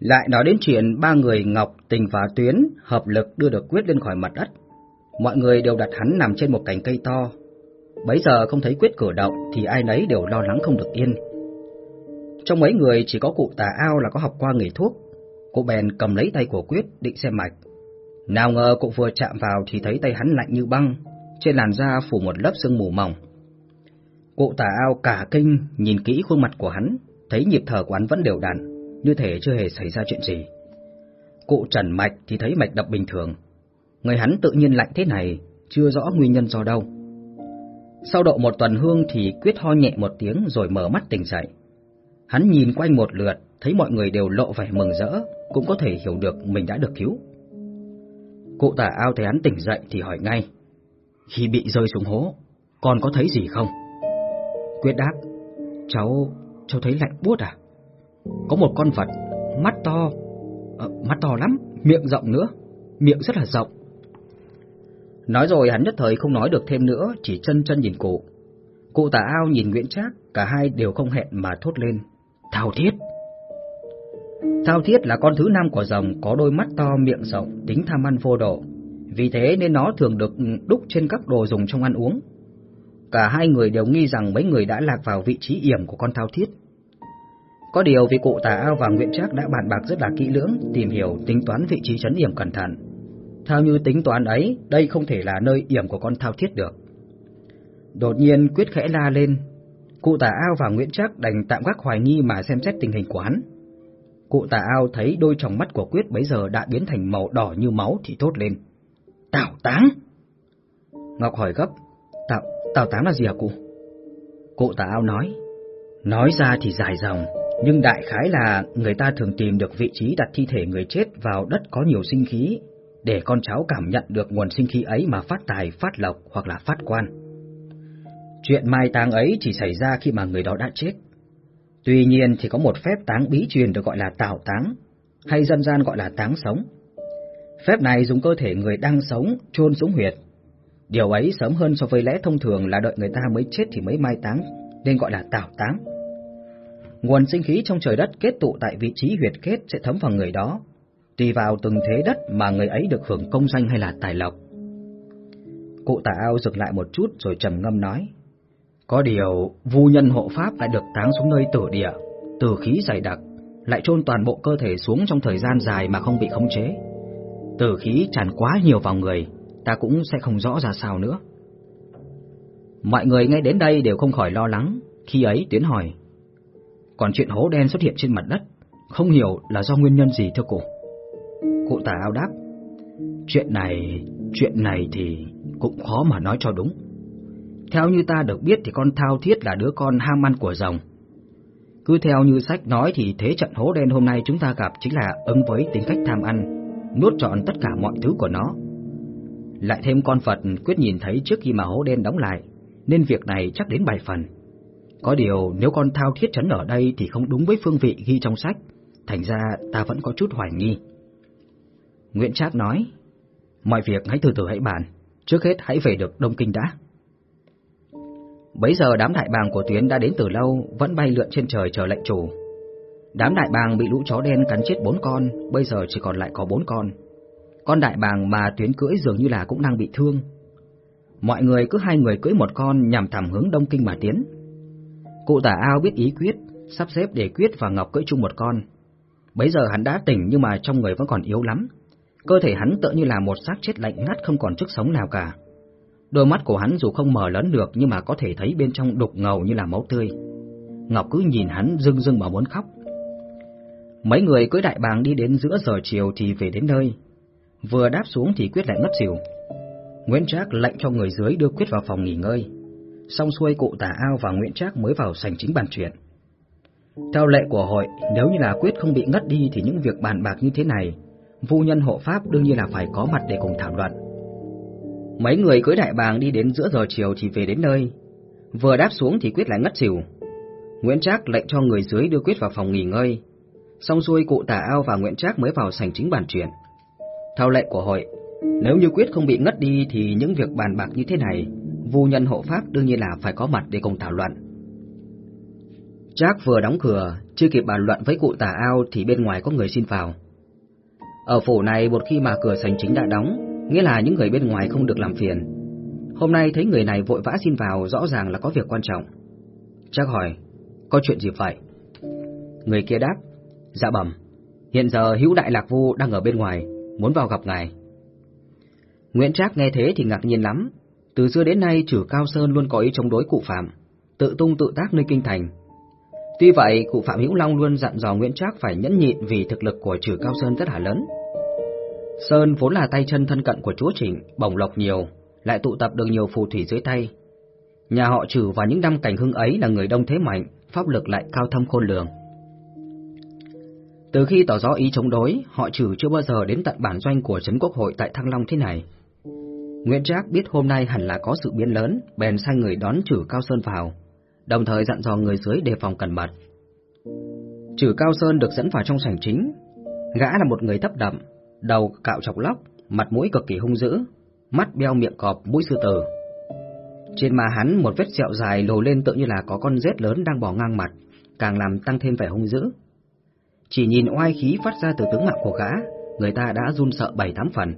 Lại nói đến chuyện ba người Ngọc, Tình và Tuyến hợp lực đưa được Quyết lên khỏi mặt đất. Mọi người đều đặt hắn nằm trên một cành cây to. Bấy giờ không thấy Quyết cử động thì ai nấy đều lo lắng không được yên. Trong mấy người chỉ có cụ tà ao là có học qua nghề thuốc. Cụ bèn cầm lấy tay của Quyết định xem mạch. Nào ngờ cụ vừa chạm vào thì thấy tay hắn lạnh như băng, trên làn da phủ một lớp sương mù mỏng. Cụ tà ao cả kinh nhìn kỹ khuôn mặt của hắn, thấy nhịp thở của hắn vẫn đều đặn, như thể chưa hề xảy ra chuyện gì. Cụ trần mạch thì thấy mạch đập bình thường. Người hắn tự nhiên lạnh thế này, chưa rõ nguyên nhân do đâu. Sau độ một tuần hương thì quyết ho nhẹ một tiếng rồi mở mắt tỉnh dậy. Hắn nhìn quanh một lượt, thấy mọi người đều lộ vẻ mừng rỡ, cũng có thể hiểu được mình đã được cứu. Cụ tả ao thấy hắn tỉnh dậy thì hỏi ngay. Khi bị rơi xuống hố, con có thấy gì không? Quyết đáp, cháu, cháu thấy lạnh buốt à? Có một con vật, mắt to, à, mắt to lắm, miệng rộng nữa, miệng rất là rộng. Nói rồi hắn nhất thời không nói được thêm nữa, chỉ chân chân nhìn cụ. Cụ tả ao nhìn Nguyễn Trác, cả hai đều không hẹn mà thốt lên. Thao thiết! Thao thiết là con thứ năm của rồng, có đôi mắt to miệng rộng, tính tham ăn vô độ. Vì thế nên nó thường được đúc trên các đồ dùng trong ăn uống. Cả hai người đều nghi rằng mấy người đã lạc vào vị trí yểm của con thao thiết. Có điều vì cụ Tà Ao và Nguyễn Trác đã bàn bạc rất là kỹ lưỡng, tìm hiểu tính toán vị trí chấn yểm cẩn thận. Theo như tính toán ấy, đây không thể là nơi yểm của con thao thiết được. Đột nhiên quyết khẽ la lên, cụ Tà Ao và Nguyễn Trác đành tạm gác hoài nghi mà xem xét tình hình của hắn. Cụ Tà Ao thấy đôi tròng mắt của Quyết bấy giờ đã biến thành màu đỏ như máu thì thốt lên. Tảo táng! Ngọc hỏi gấp, Tảo, tảo táng là gì hả cụ? Cụ Tà Ao nói, nói ra thì dài dòng, nhưng đại khái là người ta thường tìm được vị trí đặt thi thể người chết vào đất có nhiều sinh khí, để con cháu cảm nhận được nguồn sinh khí ấy mà phát tài, phát lộc hoặc là phát quan. Chuyện mai táng ấy chỉ xảy ra khi mà người đó đã chết. Tuy nhiên thì có một phép táng bí truyền được gọi là tảo táng, hay dân gian gọi là táng sống. Phép này dùng cơ thể người đang sống chôn xuống huyệt. Điều ấy sớm hơn so với lẽ thông thường là đợi người ta mới chết thì mới mai táng, nên gọi là tảo táng. Nguồn sinh khí trong trời đất kết tụ tại vị trí huyệt kết sẽ thấm vào người đó, tùy vào từng thế đất mà người ấy được hưởng công danh hay là tài lộc. Cụ tà ao dừng lại một chút rồi trầm ngâm nói. Có điều, vu nhân hộ pháp lại được táng xuống nơi tử địa, tử khí dày đặc, lại chôn toàn bộ cơ thể xuống trong thời gian dài mà không bị khống chế. Tử khí tràn quá nhiều vào người, ta cũng sẽ không rõ ra sao nữa. Mọi người nghe đến đây đều không khỏi lo lắng, khi ấy Tiến hỏi. Còn chuyện hố đen xuất hiện trên mặt đất, không hiểu là do nguyên nhân gì thưa cụ? Cụ tà ao đáp. Chuyện này, chuyện này thì cũng khó mà nói cho đúng. Theo như ta được biết thì con thao thiết là đứa con ham ăn của rồng. Cứ theo như sách nói thì thế trận hố đen hôm nay chúng ta gặp chính là ứng với tính cách tham ăn, nuốt trọn tất cả mọi thứ của nó. Lại thêm con Phật quyết nhìn thấy trước khi mà hố đen đóng lại, nên việc này chắc đến bài phần. Có điều nếu con thao thiết trấn ở đây thì không đúng với phương vị ghi trong sách, thành ra ta vẫn có chút hoài nghi. Nguyễn Trác nói, mọi việc hãy từ từ hãy bàn, trước hết hãy về được Đông Kinh đã. Bấy giờ đám đại bàng của Tuyến đã đến từ lâu, vẫn bay lượn trên trời chờ lệnh chủ. Đám đại bàng bị lũ chó đen cắn chết bốn con, bây giờ chỉ còn lại có bốn con. Con đại bàng mà Tuyến cưỡi dường như là cũng đang bị thương. Mọi người cứ hai người cưỡi một con nhằm thẳng hướng Đông Kinh mà tiến. Cụ tả ao biết ý quyết, sắp xếp để Quyết và Ngọc cưỡi chung một con. Bấy giờ hắn đã tỉnh nhưng mà trong người vẫn còn yếu lắm. Cơ thể hắn tựa như là một xác chết lạnh ngắt không còn chức sống nào cả. Đôi mắt của hắn dù không mở lớn được nhưng mà có thể thấy bên trong đục ngầu như là máu tươi. Ngọc cứ nhìn hắn rưng rưng mà muốn khóc. Mấy người cưới đại bàng đi đến giữa giờ chiều thì về đến nơi. Vừa đáp xuống thì Quyết lại ngất xỉu. Nguyễn Trác lệnh cho người dưới đưa Quyết vào phòng nghỉ ngơi. Xong xuôi cụ tả ao và Nguyễn Trác mới vào sảnh chính bàn chuyện. Theo lệ của hội, nếu như là Quyết không bị ngất đi thì những việc bàn bạc như thế này, vu nhân hộ pháp đương nhiên là phải có mặt để cùng thảo luận. Mấy người cưới đại bàng đi đến giữa giờ chiều thì về đến nơi. Vừa đáp xuống thì Quyết lại ngất xỉu. Nguyễn Trác lệnh cho người dưới đưa Quyết vào phòng nghỉ ngơi. Xong xuôi cụ Tả Ao và Nguyễn Trác mới vào sảnh chính bàn chuyện. Theo lệ của hội, nếu như Quyết không bị ngất đi thì những việc bàn bạc như thế này, vu nhân hộ pháp đương nhiên là phải có mặt để cùng thảo luận. Trác vừa đóng cửa, chưa kịp bàn luận với cụ tà ao thì bên ngoài có người xin vào. Ở phủ này một khi mà cửa sành chính đã đóng, nghĩa là những người bên ngoài không được làm phiền. Hôm nay thấy người này vội vã xin vào rõ ràng là có việc quan trọng. Trác hỏi, có chuyện gì vậy? Người kia đáp, dạ bẩm, hiện giờ hữu đại lạc vu đang ở bên ngoài, muốn vào gặp ngài. Nguyễn Trác nghe thế thì ngạc nhiên lắm, từ xưa đến nay trừ Cao Sơn luôn có ý chống đối cụ Phạm, tự tung tự tác nơi kinh thành. Tuy vậy, cụ Phạm Hữu Long luôn dặn dò Nguyễn Trác phải nhẫn nhịn vì thực lực của trừ Cao Sơn rất là lớn. Sơn vốn là tay chân thân cận của chúa Trịnh, bổng lộc nhiều, lại tụ tập được nhiều phù thủy dưới tay. Nhà họ trừ vào những năm cảnh hưng ấy là người đông thế mạnh, pháp lực lại cao thâm khôn lường. Từ khi tỏ rõ ý chống đối, họ trừ chưa bao giờ đến tận bản doanh của Trấn Quốc hội tại Thăng Long thế này. Nguyễn Trác biết hôm nay hẳn là có sự biến lớn, bèn sai người đón Trử Cao Sơn vào, đồng thời dặn dò người dưới đề phòng cẩn mật. Trử Cao Sơn được dẫn vào trong sảnh chính. Gã là một người thấp đậm, đầu cạo chọc lóc, mặt mũi cực kỳ hung dữ, mắt beo miệng cọp, mũi sư tử. Trên má hắn một vết sẹo dài lồ lên tự như là có con rết lớn đang bò ngang mặt, càng làm tăng thêm vẻ hung dữ. Chỉ nhìn oai khí phát ra từ tướng mạo của gã, người ta đã run sợ bảy tám phần.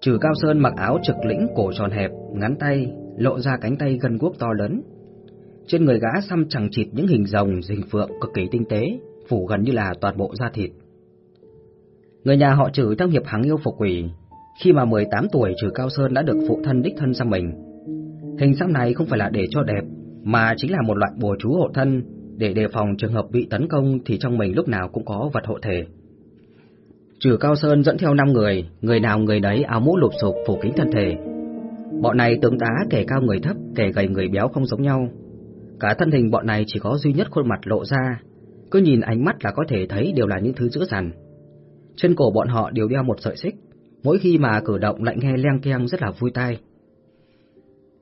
Trừ Cao Sơn mặc áo trực lĩnh cổ tròn hẹp, ngắn tay, lộ ra cánh tay gần guốc to lớn. Trên người gã xăm chẳng chịt những hình rồng, hình phượng cực kỳ tinh tế, phủ gần như là toàn bộ da thịt. Người nhà họ Trừ trong hiệp hàng yêu phục quỷ, khi mà 18 tuổi Trừ Cao Sơn đã được phụ thân đích thân xăm mình. Hình xăm này không phải là để cho đẹp, mà chính là một loại bùa chú hộ thân để đề phòng trường hợp bị tấn công thì trong mình lúc nào cũng có vật hộ thể. Trừ Cao Sơn dẫn theo 5 người, người nào người đấy áo mũ lụp sụp phủ kính thân thể. Bọn này tướng tá kẻ cao người thấp, kẻ gầy người béo không giống nhau. Cả thân hình bọn này chỉ có duy nhất khuôn mặt lộ ra, cứ nhìn ánh mắt là có thể thấy đều là những thứ dữ dằn. Trên cổ bọn họ đều đeo một sợi xích, mỗi khi mà cử động lại nghe leng keng rất là vui tai.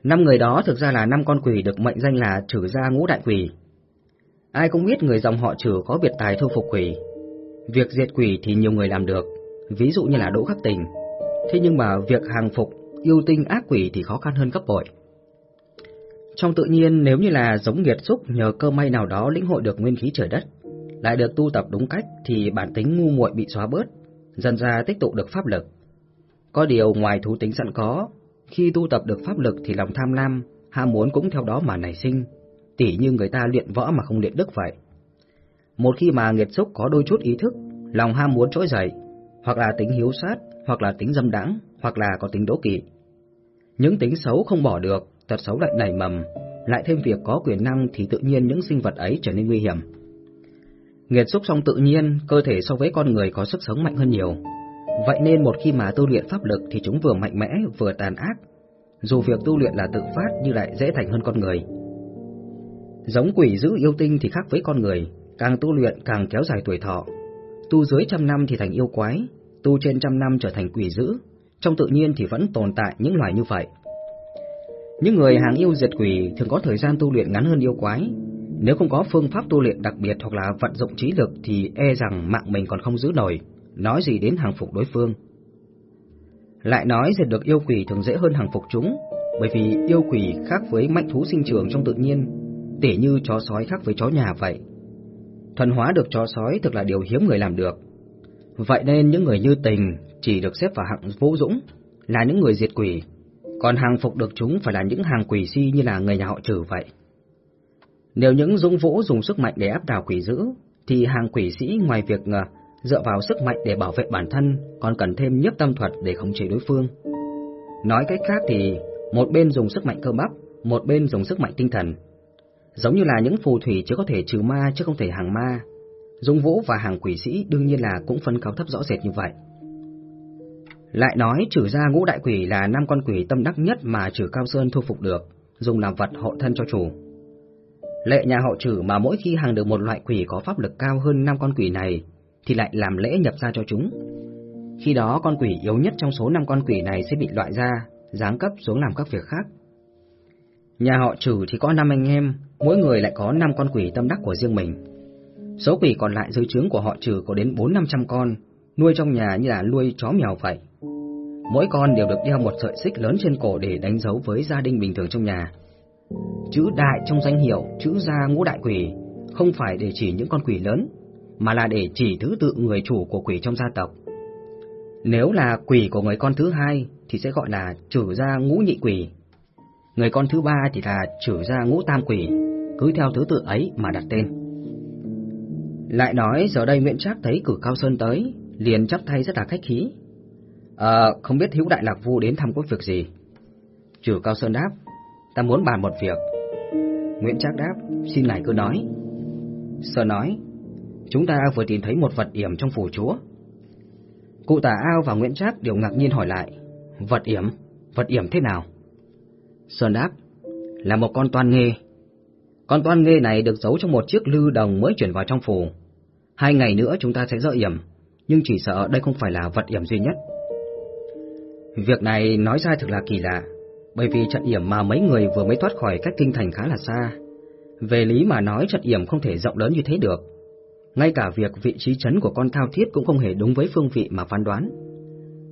Năm người đó thực ra là năm con quỷ được mệnh danh là trừ gia ngũ đại quỷ. Ai cũng biết người dòng họ trừ có biệt tài thu phục quỷ. Việc diệt quỷ thì nhiều người làm được, ví dụ như là Đỗ Khắc Tình. Thế nhưng mà việc hàng phục yêu tinh ác quỷ thì khó khăn hơn gấp bội. Trong tự nhiên nếu như là giống nghiệt xúc nhờ cơ may nào đó lĩnh hội được nguyên khí trời đất, lại được tu tập đúng cách thì bản tính ngu muội bị xóa bớt, dần ra tích tụ được pháp lực. Có điều ngoài thú tính sẵn có, khi tu tập được pháp lực thì lòng tham lam, ham muốn cũng theo đó mà nảy sinh, tỉ như người ta luyện võ mà không luyện đức vậy. Một khi mà nghiệt xúc có đôi chút ý thức, lòng ham muốn trỗi dậy, hoặc là tính hiếu sát, hoặc là tính dâm đãng, hoặc là có tính đố kỵ. Những tính xấu không bỏ được, tật xấu lại nảy mầm, lại thêm việc có quyền năng thì tự nhiên những sinh vật ấy trở nên nguy hiểm. Nghiệt xúc xong tự nhiên, cơ thể so với con người có sức sống mạnh hơn nhiều. Vậy nên một khi mà tu luyện pháp lực thì chúng vừa mạnh mẽ vừa tàn ác. Dù việc tu luyện là tự phát nhưng lại dễ thành hơn con người. Giống quỷ giữ yêu tinh thì khác với con người, càng tu luyện càng kéo dài tuổi thọ. Tu dưới trăm năm thì thành yêu quái, tu trên trăm năm trở thành quỷ dữ, trong tự nhiên thì vẫn tồn tại những loài như vậy. Những người hàng yêu diệt quỷ thường có thời gian tu luyện ngắn hơn yêu quái. Nếu không có phương pháp tu luyện đặc biệt hoặc là vận dụng trí lực thì e rằng mạng mình còn không giữ nổi, nói gì đến hàng phục đối phương. Lại nói diệt được yêu quỷ thường dễ hơn hàng phục chúng, bởi vì yêu quỷ khác với mạnh thú sinh trưởng trong tự nhiên, tỉ như chó sói khác với chó nhà vậy. Thuần hóa được chó sói thực là điều hiếm người làm được. Vậy nên những người như tình chỉ được xếp vào hạng vũ dũng, là những người diệt quỷ, còn hàng phục được chúng phải là những hàng quỷ si như là người nhà họ trừ vậy. Nếu những dũng vũ dùng sức mạnh để áp đảo quỷ dữ, thì hàng quỷ sĩ ngoài việc ờ, dựa vào sức mạnh để bảo vệ bản thân, còn cần thêm nhiếp tâm thuật để khống chế đối phương. Nói cách khác thì, một bên dùng sức mạnh cơ bắp, một bên dùng sức mạnh tinh thần. Giống như là những phù thủy chỉ có thể trừ ma chứ không thể hàng ma. Dung vũ và hàng quỷ sĩ đương nhiên là cũng phân cao thấp rõ rệt như vậy. Lại nói trừ ra ngũ đại quỷ là năm con quỷ tâm đắc nhất mà trừ Cao Sơn thu phục được, dùng làm vật hộ thân cho chủ. Lệ nhà họ trừ mà mỗi khi hàng được một loại quỷ có pháp lực cao hơn năm con quỷ này, thì lại làm lễ nhập ra cho chúng. Khi đó con quỷ yếu nhất trong số năm con quỷ này sẽ bị loại ra, giáng cấp xuống làm các việc khác. Nhà họ trừ thì có năm anh em, mỗi người lại có năm con quỷ tâm đắc của riêng mình. Số quỷ còn lại dưới trướng của họ trừ có đến bốn năm trăm con, nuôi trong nhà như là nuôi chó mèo vậy. Mỗi con đều được đeo một sợi xích lớn trên cổ để đánh dấu với gia đình bình thường trong nhà. Chữ đại trong danh hiệu chữ gia ngũ đại quỷ không phải để chỉ những con quỷ lớn, mà là để chỉ thứ tự người chủ của quỷ trong gia tộc. Nếu là quỷ của người con thứ hai thì sẽ gọi là trừ gia ngũ nhị quỷ. Người con thứ ba thì là trừ ra ngũ tam quỷ, cứ theo thứ tự ấy mà đặt tên. Lại nói giờ đây Nguyễn Trác thấy cử Cao Sơn tới, liền chắp tay rất là khách khí. Ờ, không biết Hữu Đại Lạc Vu đến thăm có việc gì? Trừ Cao Sơn đáp, ta muốn bàn một việc. Nguyễn Trác đáp, xin ngài cứ nói. Sơn nói, chúng ta vừa tìm thấy một vật yểm trong phủ chúa. Cụ tả ao và Nguyễn Trác đều ngạc nhiên hỏi lại, vật yểm, vật yểm thế nào? Sơn đáp, là một con toan nghê. Con toan nghê này được giấu trong một chiếc lư đồng mới chuyển vào trong phủ. Hai ngày nữa chúng ta sẽ dỡ yểm, nhưng chỉ sợ đây không phải là vật yểm duy nhất. Việc này nói ra thực là kỳ lạ, bởi vì trận yểm mà mấy người vừa mới thoát khỏi cách kinh thành khá là xa. Về lý mà nói trận yểm không thể rộng lớn như thế được. Ngay cả việc vị trí chấn của con thao thiết cũng không hề đúng với phương vị mà phán đoán.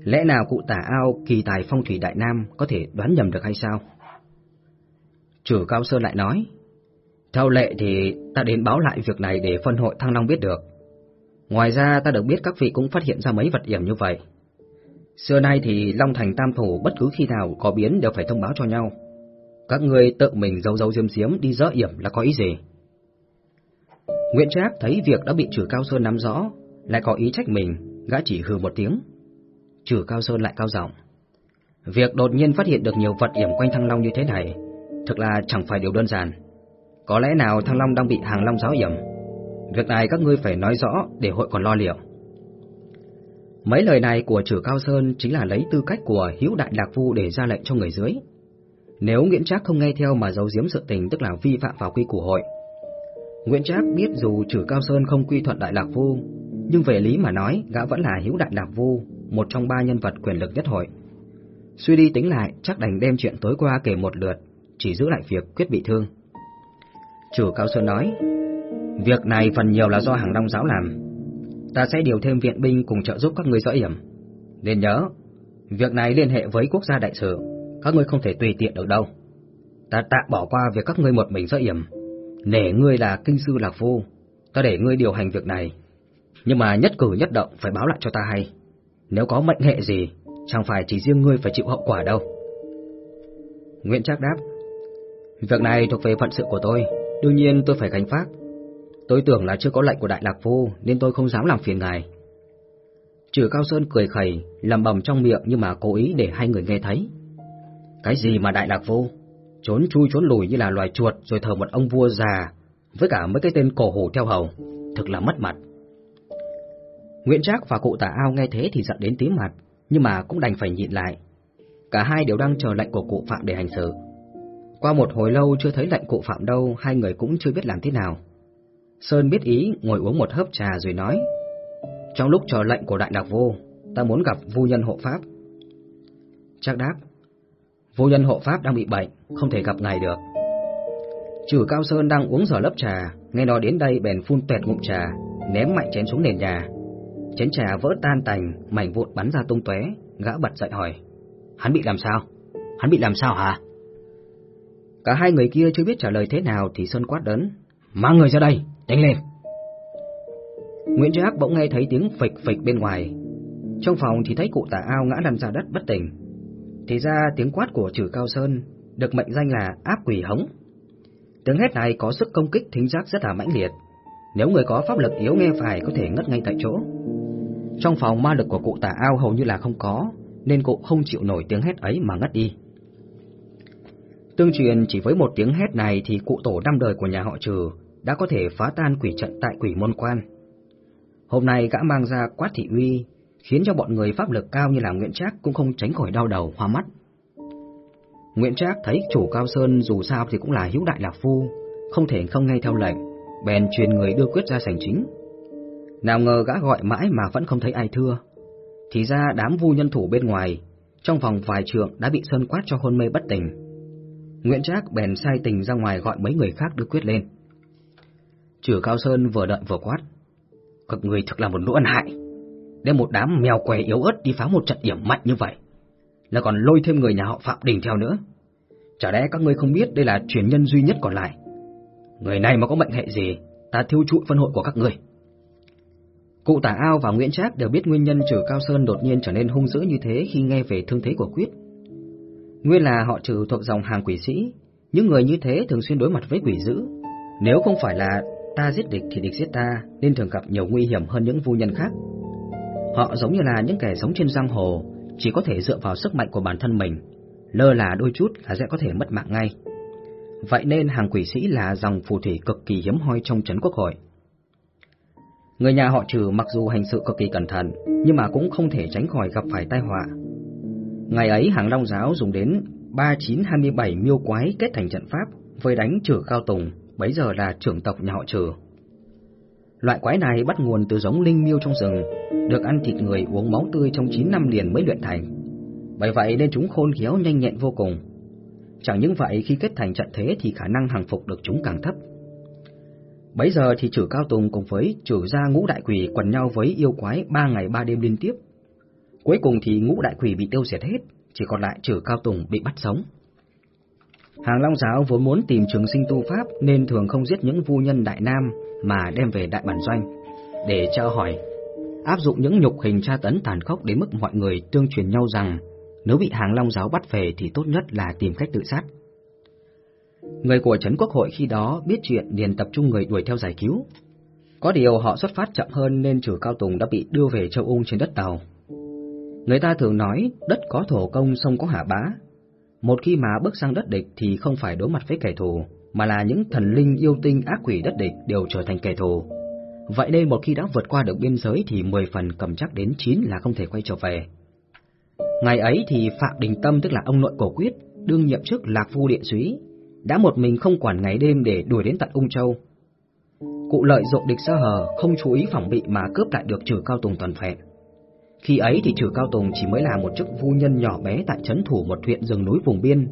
Lẽ nào cụ tả ao kỳ tài phong thủy Đại Nam có thể đoán nhầm được hay sao? Chủ Cao Sơn lại nói, theo lệ thì ta đến báo lại việc này để phân hội Thăng Long biết được. Ngoài ra ta được biết các vị cũng phát hiện ra mấy vật yểm như vậy. Xưa nay thì Long Thành Tam Thủ bất cứ khi nào có biến đều phải thông báo cho nhau. Các người tự mình giấu giấu diêm diếm đi dỡ yểm là có ý gì? Nguyễn Trác thấy việc đã bị Trử Cao Sơn nắm rõ, lại có ý trách mình, gã chỉ hừ một tiếng. Trử Cao Sơn lại cao giọng. Việc đột nhiên phát hiện được nhiều vật yểm quanh Thăng Long như thế này, thực là chẳng phải điều đơn giản. Có lẽ nào Thăng Long đang bị hàng Long giáo yểm? Việc này các ngươi phải nói rõ để hội còn lo liệu. Mấy lời này của Trử Cao Sơn chính là lấy tư cách của Hữu Đại Lạc Vu để ra lệnh cho người dưới. Nếu Nguyễn Trác không nghe theo mà giấu giếm sự tình tức là vi phạm vào quy củ hội. Nguyễn Trác biết dù Trử Cao Sơn không quy thuận Đại Lạc Vu, nhưng về lý mà nói, gã vẫn là Hữu Đại Lạc Vu, một trong ba nhân vật quyền lực nhất hội. Suy đi tính lại, chắc đành đem chuyện tối qua kể một lượt, chỉ giữ lại việc quyết bị thương. Chủ Cao Sơn nói, việc này phần nhiều là do hàng Long giáo làm. Ta sẽ điều thêm viện binh cùng trợ giúp các người dỡ hiểm. Nên nhớ, việc này liên hệ với quốc gia đại sự, các ngươi không thể tùy tiện được đâu. Ta tạm bỏ qua việc các ngươi một mình dỡ hiểm, nể ngươi là kinh sư lạc phu, ta để ngươi điều hành việc này. Nhưng mà nhất cử nhất động phải báo lại cho ta hay. Nếu có mệnh hệ gì, chẳng phải chỉ riêng ngươi phải chịu hậu quả đâu. Nguyễn Trác đáp, việc này thuộc về phận sự của tôi, đương nhiên tôi phải gánh phát. Tôi tưởng là chưa có lệnh của Đại Lạc Phu nên tôi không dám làm phiền ngài. Trừ Cao Sơn cười khẩy, lầm bầm trong miệng nhưng mà cố ý để hai người nghe thấy. Cái gì mà Đại Lạc Phu? Trốn chui trốn lùi như là loài chuột rồi thờ một ông vua già, với cả mấy cái tên cổ hủ theo hầu, thực là mất mặt. Nguyễn Trác và cụ tả ao nghe thế thì giận đến tím mặt, nhưng mà cũng đành phải nhịn lại. Cả hai đều đang chờ lệnh của cụ Phạm để hành xử. Qua một hồi lâu chưa thấy lệnh cụ Phạm đâu, hai người cũng chưa biết làm thế nào. Sơn biết ý, ngồi uống một hớp trà rồi nói, Trong lúc chờ lệnh của Đại đặc Vô, ta muốn gặp vô nhân hộ Pháp. Chắc đáp, vô nhân hộ Pháp đang bị bệnh, không thể gặp ngài được. Trừ Cao Sơn đang uống giỏ lớp trà, nghe nói đến đây bèn phun tuẹt ngụm trà, ném mạnh chén xuống nền nhà. Chén trà vỡ tan tành, mảnh vụn bắn ra tung tóe, gã bật dậy hỏi: "Hắn bị làm sao? Hắn bị làm sao hả?" Cả hai người kia chưa biết trả lời thế nào thì Sơn quát đấn. "Mang người ra đây, đánh lên!" Nguyễn Trác bỗng nghe thấy tiếng phịch phịch bên ngoài. Trong phòng thì thấy cụ tả ao ngã lăn ra đất bất tỉnh. Thì ra tiếng quát của trừ Cao Sơn được mệnh danh là áp quỷ hống. Tiếng hét này có sức công kích thính giác rất là mãnh liệt. Nếu người có pháp lực yếu nghe phải có thể ngất ngay tại chỗ. Trong phòng ma lực của cụ tả ao hầu như là không có, nên cụ không chịu nổi tiếng hét ấy mà ngất đi. Tương truyền chỉ với một tiếng hét này thì cụ tổ năm đời của nhà họ trừ đã có thể phá tan quỷ trận tại quỷ môn quan. Hôm nay gã mang ra quát thị uy, khiến cho bọn người pháp lực cao như là Nguyễn Trác cũng không tránh khỏi đau đầu hoa mắt. Nguyễn Trác thấy chủ Cao Sơn dù sao thì cũng là hữu đại lạc phu, không thể không nghe theo lệnh, bèn truyền người đưa quyết ra sảnh chính. Nào ngờ gã gọi mãi mà vẫn không thấy ai thưa. Thì ra đám vu nhân thủ bên ngoài, trong vòng vài trượng đã bị Sơn quát cho hôn mê bất tỉnh. Nguyễn Trác bèn sai tình ra ngoài gọi mấy người khác đưa quyết lên. Chử Cao Sơn vừa đợi vừa quát. Các người thật là một lũ ăn hại. Đem một đám mèo què yếu ớt đi phá một trận điểm mạnh như vậy. Là còn lôi thêm người nhà họ Phạm Đình theo nữa. Chả lẽ các ngươi không biết đây là truyền nhân duy nhất còn lại? Người này mà có mệnh hệ gì, ta thiêu trụi phân hội của các ngươi. Cụ Tả Ao và Nguyễn Trác đều biết nguyên nhân Trử Cao Sơn đột nhiên trở nên hung dữ như thế khi nghe về thương thế của Quyết. Nguyên là họ trừ thuộc dòng hàng quỷ sĩ, những người như thế thường xuyên đối mặt với quỷ dữ. Nếu không phải là ta giết địch thì địch giết ta, nên thường gặp nhiều nguy hiểm hơn những vu nhân khác. Họ giống như là những kẻ sống trên giang hồ, chỉ có thể dựa vào sức mạnh của bản thân mình, lơ là đôi chút là sẽ có thể mất mạng ngay. Vậy nên hàng quỷ sĩ là dòng phù thủy cực kỳ hiếm hoi trong trấn quốc hội. Người nhà họ trừ mặc dù hành sự cực kỳ cẩn thận, nhưng mà cũng không thể tránh khỏi gặp phải tai họa. Ngày ấy hàng Long Giáo dùng đến 3927 miêu quái kết thành trận pháp với đánh trừ cao tùng, bấy giờ là trưởng tộc nhà họ trừ. Loại quái này bắt nguồn từ giống linh miêu trong rừng, được ăn thịt người uống máu tươi trong 9 năm liền mới luyện thành. Bởi vậy nên chúng khôn khéo nhanh nhẹn vô cùng. Chẳng những vậy khi kết thành trận thế thì khả năng hàng phục được chúng càng thấp. Bấy giờ thì trừ cao tùng cùng với trừ gia ngũ đại quỷ quần nhau với yêu quái ba ngày ba đêm liên tiếp. Cuối cùng thì ngũ đại quỷ bị tiêu diệt hết, chỉ còn lại trừ cao tùng bị bắt sống. Hàng Long giáo vốn muốn tìm trường sinh tu pháp nên thường không giết những vu nhân đại nam mà đem về đại bản doanh để tra hỏi, áp dụng những nhục hình tra tấn tàn khốc đến mức mọi người tương truyền nhau rằng nếu bị Hàng Long giáo bắt về thì tốt nhất là tìm cách tự sát. Người của Trấn Quốc hội khi đó biết chuyện liền tập trung người đuổi theo giải cứu. Có điều họ xuất phát chậm hơn nên trừ Cao Tùng đã bị đưa về châu Ung trên đất tàu. Người ta thường nói đất có thổ công sông có hạ bá. Một khi mà bước sang đất địch thì không phải đối mặt với kẻ thù, mà là những thần linh yêu tinh ác quỷ đất địch đều trở thành kẻ thù. Vậy nên một khi đã vượt qua được biên giới thì 10 phần cầm chắc đến 9 là không thể quay trở về. Ngày ấy thì Phạm Đình Tâm tức là ông nội cổ quyết, đương nhiệm chức Lạc Phu Điện Súy, đã một mình không quản ngày đêm để đuổi đến tận Ung Châu. Cụ lợi dụng địch sơ hở, không chú ý phòng bị mà cướp lại được trừ cao tùng toàn phẹn. Khi ấy thì trừ cao tùng chỉ mới là một chức vu nhân nhỏ bé tại trấn thủ một huyện rừng núi vùng biên.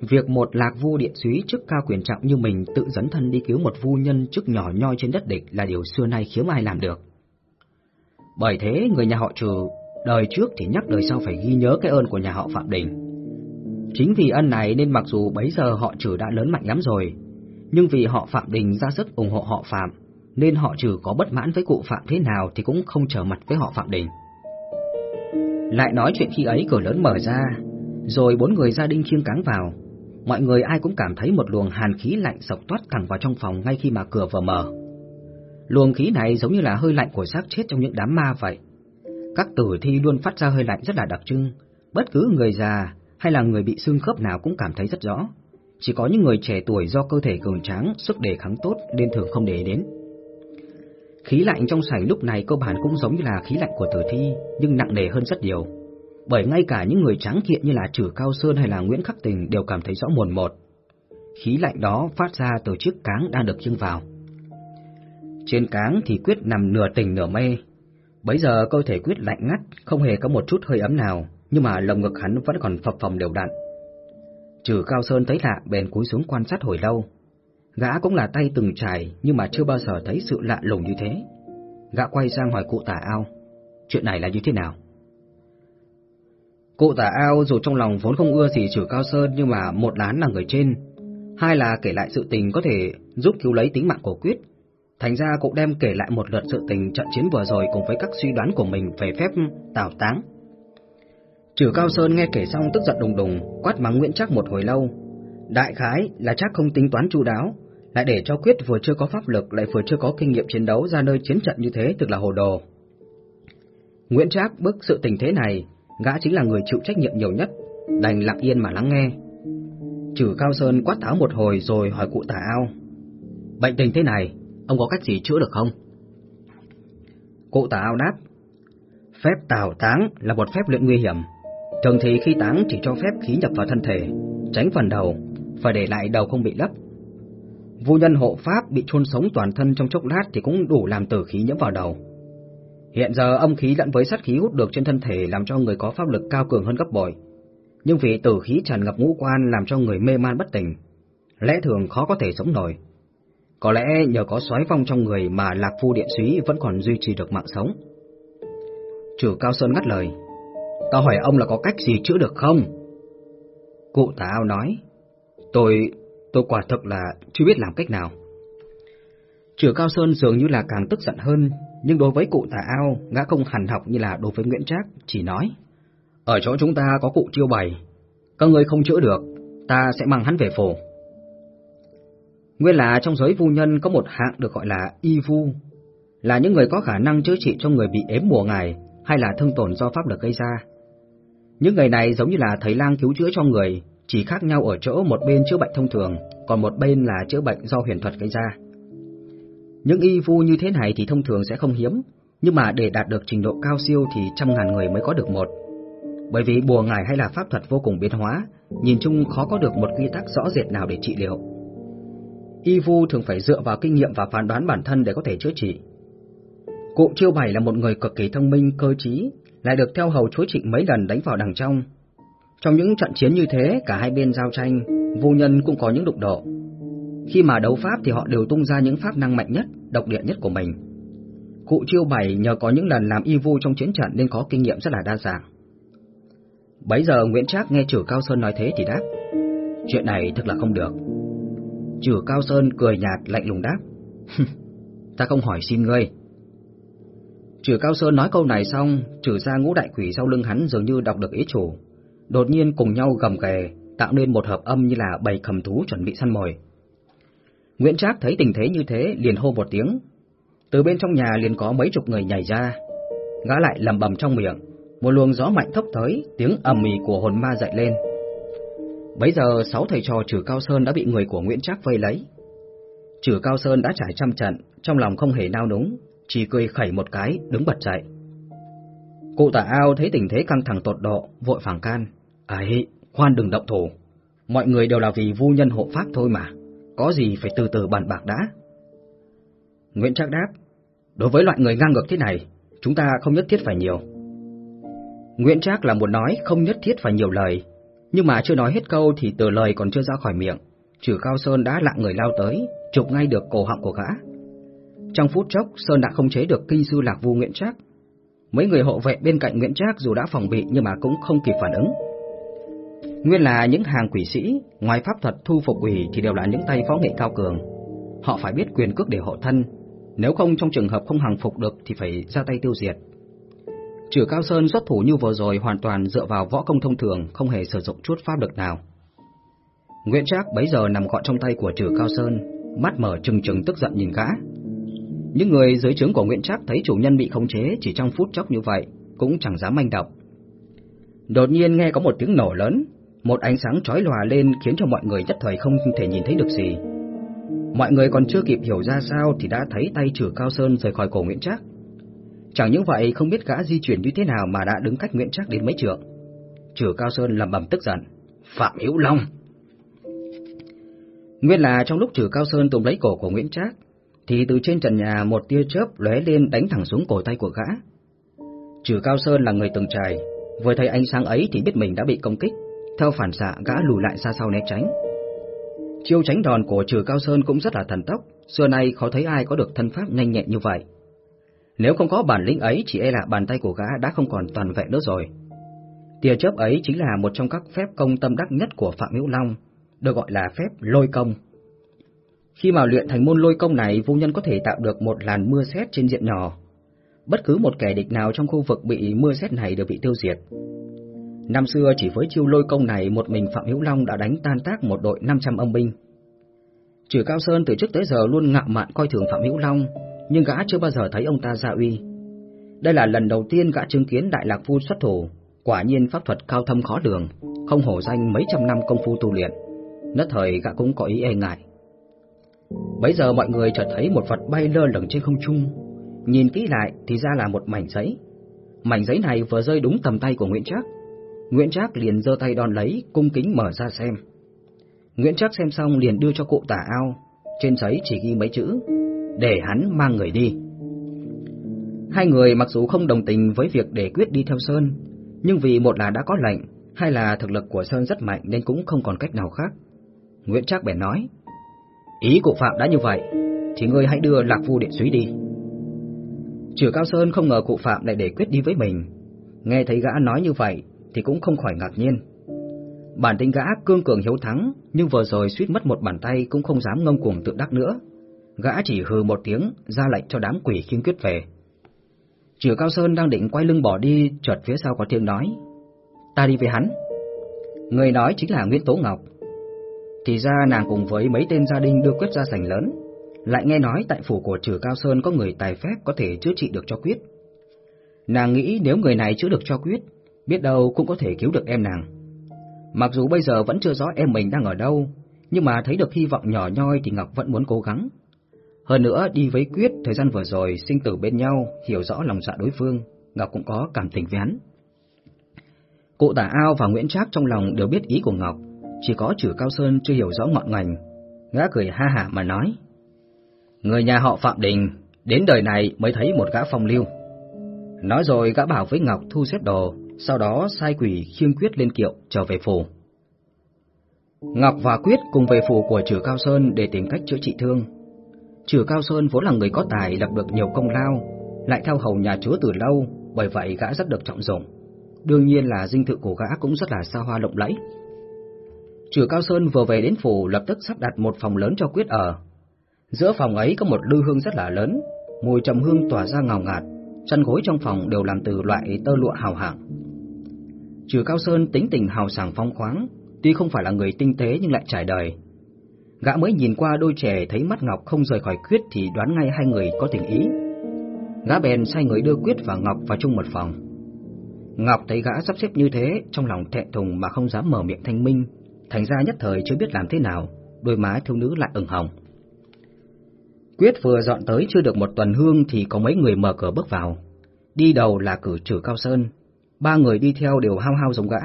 Việc một lạc vu điện suý chức cao quyền trọng như mình tự dấn thân đi cứu một vu nhân chức nhỏ nhoi trên đất địch là điều xưa nay khiếm ai làm được. Bởi thế người nhà họ trừ đời trước thì nhắc đời sau phải ghi nhớ cái ơn của nhà họ Phạm Đình. Chính vì ân này nên mặc dù bấy giờ họ trừ đã lớn mạnh lắm rồi, nhưng vì họ Phạm Đình ra sức ủng hộ họ Phạm, nên họ trừ có bất mãn với cụ Phạm thế nào thì cũng không trở mặt với họ Phạm Đình. Lại nói chuyện khi ấy cửa lớn mở ra, rồi bốn người gia đình khiêng cáng vào. Mọi người ai cũng cảm thấy một luồng hàn khí lạnh sộc toát thẳng vào trong phòng ngay khi mà cửa vừa mở. Luồng khí này giống như là hơi lạnh của xác chết trong những đám ma vậy. Các tử thi luôn phát ra hơi lạnh rất là đặc trưng, bất cứ người già hay là người bị xương khớp nào cũng cảm thấy rất rõ. Chỉ có những người trẻ tuổi do cơ thể cường tráng, sức đề kháng tốt nên thường không để đến. Khí lạnh trong sảnh lúc này cơ bản cũng giống như là khí lạnh của tử thi, nhưng nặng nề hơn rất nhiều. Bởi ngay cả những người tráng kiện như là Trử Cao Sơn hay là Nguyễn Khắc Tình đều cảm thấy rõ mồn một. Khí lạnh đó phát ra từ chiếc cáng đang được chưng vào. Trên cáng thì Quyết nằm nửa tỉnh nửa mê. Bấy giờ cơ thể Quyết lạnh ngắt, không hề có một chút hơi ấm nào, nhưng mà lồng ngực hắn vẫn còn phập phồng đều đặn. Trừ Cao Sơn thấy lạ bèn cúi xuống quan sát hồi lâu. Gã cũng là tay từng trải nhưng mà chưa bao giờ thấy sự lạ lùng như thế. Gã quay sang hỏi cụ tả ao, chuyện này là như thế nào? Cụ tả ao dù trong lòng vốn không ưa gì trừ Cao Sơn nhưng mà một lán là người trên, hai là kể lại sự tình có thể giúp cứu lấy tính mạng của Quyết. Thành ra cụ đem kể lại một lượt sự tình trận chiến vừa rồi cùng với các suy đoán của mình về phép tảo táng. Trừ Cao Sơn nghe kể xong tức giận đùng đùng, quát mắng Nguyễn Trác một hồi lâu. Đại khái là chắc không tính toán chu đáo, lại để cho Quyết vừa chưa có pháp lực lại vừa chưa có kinh nghiệm chiến đấu ra nơi chiến trận như thế thực là hồ đồ. Nguyễn Trác bức sự tình thế này, gã chính là người chịu trách nhiệm nhiều nhất, đành lặng yên mà lắng nghe. Trừ Cao Sơn quát tháo một hồi rồi hỏi cụ tả ao. Bệnh tình thế này, ông có cách gì chữa được không? Cụ tả ao đáp. Phép tào táng là một phép luyện nguy hiểm, Thường thì khi táng chỉ cho phép khí nhập vào thân thể, tránh phần đầu, phải để lại đầu không bị lấp. Vu nhân hộ pháp bị chôn sống toàn thân trong chốc lát thì cũng đủ làm tử khí nhiễm vào đầu. Hiện giờ âm khí lẫn với sát khí hút được trên thân thể làm cho người có pháp lực cao cường hơn gấp bội. Nhưng vì tử khí tràn ngập ngũ quan làm cho người mê man bất tỉnh, lẽ thường khó có thể sống nổi. Có lẽ nhờ có xoáy phong trong người mà Lạc Phu Điện Súy vẫn còn duy trì được mạng sống. Chủ Cao Sơn ngắt lời. Tao hỏi ông là có cách gì chữa được không? Cụ tà ao nói, Tôi, tôi quả thật là chưa biết làm cách nào. Trừ Cao Sơn dường như là càng tức giận hơn, nhưng đối với cụ tà ao, ngã không hằn học như là đối với Nguyễn Trác, chỉ nói. Ở chỗ chúng ta có cụ chiêu bày, các người không chữa được, ta sẽ mang hắn về phủ. Nguyên là trong giới vu nhân có một hạng được gọi là y vu, là những người có khả năng chữa trị cho người bị ếm mùa ngày hay là thương tổn do pháp lực gây ra. Những người này giống như là thầy lang cứu chữa cho người, chỉ khác nhau ở chỗ một bên chữa bệnh thông thường, còn một bên là chữa bệnh do huyền thuật gây ra. Những y vu như thế này thì thông thường sẽ không hiếm, nhưng mà để đạt được trình độ cao siêu thì trăm ngàn người mới có được một. Bởi vì bùa ngải hay là pháp thuật vô cùng biến hóa, nhìn chung khó có được một quy tắc rõ rệt nào để trị liệu. Y vu thường phải dựa vào kinh nghiệm và phán đoán bản thân để có thể chữa trị. Cụ Chiêu Bảy là một người cực kỳ thông minh, cơ trí, lại được theo hầu chúa trịnh mấy lần đánh vào đằng trong. Trong những trận chiến như thế, cả hai bên giao tranh, vô nhân cũng có những đụng độ. Khi mà đấu pháp thì họ đều tung ra những pháp năng mạnh nhất, độc địa nhất của mình. Cụ Chiêu Bảy nhờ có những lần làm y vu trong chiến trận nên có kinh nghiệm rất là đa dạng. Bấy giờ Nguyễn Trác nghe Trử Cao Sơn nói thế thì đáp, chuyện này thực là không được. Trử Cao Sơn cười nhạt lạnh lùng đáp, ta không hỏi xin ngươi. Trử Cao Sơn nói câu này xong, chử ra ngũ đại quỷ sau lưng hắn dường như đọc được ý chủ, đột nhiên cùng nhau gầm ghè, tạo nên một hợp âm như là bầy cầm thú chuẩn bị săn mồi. Nguyễn Trác thấy tình thế như thế liền hô một tiếng. Từ bên trong nhà liền có mấy chục người nhảy ra. Gã lại lầm bầm trong miệng, một luồng gió mạnh thốc tới, tiếng ầm ĩ của hồn ma dậy lên. Bấy giờ sáu thầy trò Trử Cao Sơn đã bị người của Nguyễn Trác vây lấy. Trử Cao Sơn đã trải trăm trận, trong lòng không hề nao núng, chỉ cười khẩy một cái, đứng bật dậy. Cụ tả ao thấy tình thế căng thẳng tột độ, vội phản can. Ấy, khoan đừng động thủ. Mọi người đều là vì vu nhân hộ pháp thôi mà. Có gì phải từ từ bàn bạc đã. Nguyễn Trác đáp. Đối với loại người ngang ngược thế này, chúng ta không nhất thiết phải nhiều. Nguyễn Trác là một nói không nhất thiết phải nhiều lời, nhưng mà chưa nói hết câu thì từ lời còn chưa ra khỏi miệng, trừ Cao Sơn đã lặng người lao tới, chụp ngay được cổ họng của gã. Trong phút chốc, Sơn đã không chế được kinh sư Lạc Vu Nguyễn Trác. Mấy người hộ vệ bên cạnh Nguyễn Trác dù đã phòng bị nhưng mà cũng không kịp phản ứng. Nguyên là những hàng quỷ sĩ, ngoài pháp thuật thu phục quỷ thì đều là những tay võ nghệ cao cường. Họ phải biết quyền cước để hộ thân, nếu không trong trường hợp không hàng phục được thì phải ra tay tiêu diệt. Trừ Cao Sơn xuất thủ như vừa rồi hoàn toàn dựa vào võ công thông thường, không hề sử dụng chút pháp lực nào. Nguyễn Trác bấy giờ nằm gọn trong tay của Trừ Cao Sơn, mắt mở trừng trừng tức giận nhìn gã. Những người dưới trướng của Nguyễn Trác thấy chủ nhân bị khống chế chỉ trong phút chốc như vậy, cũng chẳng dám manh động. Đột nhiên nghe có một tiếng nổ lớn, một ánh sáng chói lòa lên khiến cho mọi người nhất thời không thể nhìn thấy được gì. Mọi người còn chưa kịp hiểu ra sao thì đã thấy tay Trử Cao Sơn rời khỏi cổ Nguyễn Trác. Chẳng những vậy không biết gã di chuyển như thế nào mà đã đứng cách Nguyễn Trác đến mấy trượng. Trử Cao Sơn lầm bầm tức giận, Phạm Hữu Long. Nguyên là trong lúc Trử Cao Sơn tùm lấy cổ của Nguyễn Trác, thì từ trên trần nhà một tia chớp lóe lên đánh thẳng xuống cổ tay của gã. Trừ Cao Sơn là người từng trải, vừa thấy ánh sáng ấy thì biết mình đã bị công kích, theo phản xạ gã lùi lại xa sau né tránh. Chiêu tránh đòn của Trừ Cao Sơn cũng rất là thần tốc, xưa nay khó thấy ai có được thân pháp nhanh nhẹn như vậy. Nếu không có bản lĩnh ấy chỉ e là bàn tay của gã đã không còn toàn vẹn nữa rồi. Tia chớp ấy chính là một trong các phép công tâm đắc nhất của Phạm Hữu Long, được gọi là phép lôi công. Khi mà luyện thành môn lôi công này, vô nhân có thể tạo được một làn mưa sét trên diện nhỏ. Bất cứ một kẻ địch nào trong khu vực bị mưa sét này đều bị tiêu diệt. Năm xưa chỉ với chiêu lôi công này một mình Phạm Hữu Long đã đánh tan tác một đội 500 âm binh. Trừ Cao Sơn từ trước tới giờ luôn ngạo mạn coi thường Phạm Hữu Long, nhưng gã chưa bao giờ thấy ông ta ra uy. Đây là lần đầu tiên gã chứng kiến Đại Lạc Phu xuất thủ, quả nhiên pháp thuật cao thâm khó lường, không hổ danh mấy trăm năm công phu tu luyện. Nhất thời gã cũng có ý e ngại. Bấy giờ mọi người chợt thấy một vật bay lơ lửng trên không trung, nhìn kỹ lại thì ra là một mảnh giấy. Mảnh giấy này vừa rơi đúng tầm tay của Nguyễn Trác. Nguyễn Trác liền giơ tay đón lấy, cung kính mở ra xem. Nguyễn Trác xem xong liền đưa cho cụ tả ao, trên giấy chỉ ghi mấy chữ, để hắn mang người đi. Hai người mặc dù không đồng tình với việc để quyết đi theo Sơn, nhưng vì một là đã có lệnh, hai là thực lực của Sơn rất mạnh nên cũng không còn cách nào khác. Nguyễn Trác bèn nói, Ý cụ Phạm đã như vậy, thì ngươi hãy đưa Lạc vu Điện Súy đi. Trừ Cao Sơn không ngờ cụ Phạm lại để quyết đi với mình. Nghe thấy gã nói như vậy thì cũng không khỏi ngạc nhiên. Bản tính gã cương cường hiếu thắng, nhưng vừa rồi suýt mất một bàn tay cũng không dám ngông cuồng tự đắc nữa. Gã chỉ hừ một tiếng, ra lệnh cho đám quỷ khiêng quyết về. Trừ Cao Sơn đang định quay lưng bỏ đi, chợt phía sau có tiếng nói. Ta đi với hắn. Người nói chính là Nguyễn Tố Ngọc. Thì ra nàng cùng với mấy tên gia đình đưa quyết ra sảnh lớn, lại nghe nói tại phủ của Trử Cao Sơn có người tài phép có thể chữa trị được cho quyết. Nàng nghĩ nếu người này chữa được cho quyết, biết đâu cũng có thể cứu được em nàng. Mặc dù bây giờ vẫn chưa rõ em mình đang ở đâu, nhưng mà thấy được hy vọng nhỏ nhoi thì Ngọc vẫn muốn cố gắng. Hơn nữa, đi với Quyết thời gian vừa rồi sinh tử bên nhau, hiểu rõ lòng dạ đối phương, Ngọc cũng có cảm tình với hắn. Cụ Tả Ao và Nguyễn Trác trong lòng đều biết ý của Ngọc, chỉ có Trử Cao Sơn chưa hiểu rõ ngọn ngành. Gã cười ha hả mà nói: "Người nhà họ Phạm Đình đến đời này mới thấy một gã phong lưu." Nói rồi gã bảo với Ngọc thu xếp đồ, sau đó sai quỷ khiêng Quyết lên kiệu trở về phủ. Ngọc và Quyết cùng về phủ của Trừ Cao Sơn để tìm cách chữa trị thương. Trừ Cao Sơn vốn là người có tài lập được nhiều công lao, lại theo hầu nhà chúa từ lâu, bởi vậy gã rất được trọng dụng. Đương nhiên là dinh thự của gã cũng rất là xa hoa lộng lẫy. Trừ Cao Sơn vừa về đến phủ lập tức sắp đặt một phòng lớn cho Quyết ở. Giữa phòng ấy có một lư hương rất là lớn, mùi trầm hương tỏa ra ngào ngạt, chăn gối trong phòng đều làm từ loại tơ lụa hào hạng. Trừ Cao Sơn tính tình hào sảng phong khoáng, tuy không phải là người tinh tế nhưng lại trải đời, Gã mới nhìn qua đôi trẻ thấy mắt Ngọc không rời khỏi Quyết thì đoán ngay hai người có tình ý. Gã bèn sai người đưa Quyết và Ngọc vào chung một phòng. Ngọc thấy gã sắp xếp như thế, trong lòng thẹn thùng mà không dám mở miệng thanh minh, thành ra nhất thời chưa biết làm thế nào, đôi má thiếu nữ lại ửng hồng. Quyết vừa dọn tới chưa được một tuần hương thì có mấy người mở cửa bước vào. Đi đầu là cử trừ Cao Sơn, ba người đi theo đều hao hao giống gã.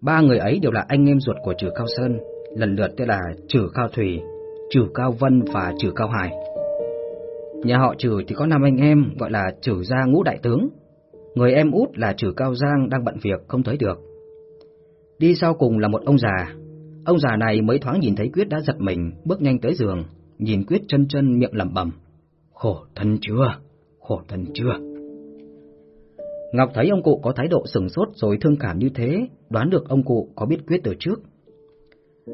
Ba người ấy đều là anh em ruột của trừ Cao Sơn, lần lượt tên là trừ Cao Thủy, trừ Cao Vân và trừ Cao Hải. Nhà họ trừ thì có năm anh em gọi là trừ Gia Ngũ Đại Tướng. Người em út là trừ Cao Giang đang bận việc không thấy được. Đi sau cùng là một ông già. Ông già này mới thoáng nhìn thấy Quyết đã giật mình, bước nhanh tới giường, nhìn Quyết chân chân miệng lẩm bẩm. Khổ thân chưa, khổ thân chưa. Ngọc thấy ông cụ có thái độ sừng sốt rồi thương cảm như thế, đoán được ông cụ có biết Quyết từ trước,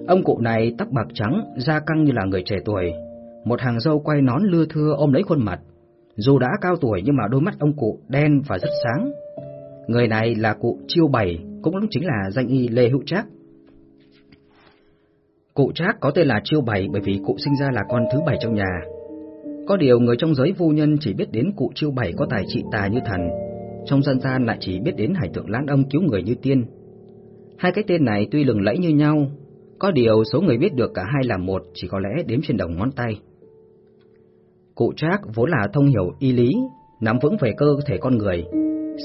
Ông cụ này tóc bạc trắng, da căng như là người trẻ tuổi, một hàng râu quay nón lưa thưa ôm lấy khuôn mặt. Dù đã cao tuổi nhưng mà đôi mắt ông cụ đen và rất sáng. Người này là cụ Chiêu Bảy, cũng chính là danh y Lê Hữu Trác. Cụ Trác có tên là Chiêu Bảy bởi vì cụ sinh ra là con thứ bảy trong nhà. Có điều người trong giới vô nhân chỉ biết đến cụ Chiêu Bảy có tài trị tà như thần, trong dân gian lại chỉ biết đến hải tượng lán Ông cứu người như tiên. Hai cái tên này tuy lừng lẫy như nhau, có điều số người biết được cả hai là một chỉ có lẽ đếm trên đầu ngón tay. Cụ Trác vốn là thông hiểu y lý, nắm vững về cơ thể con người,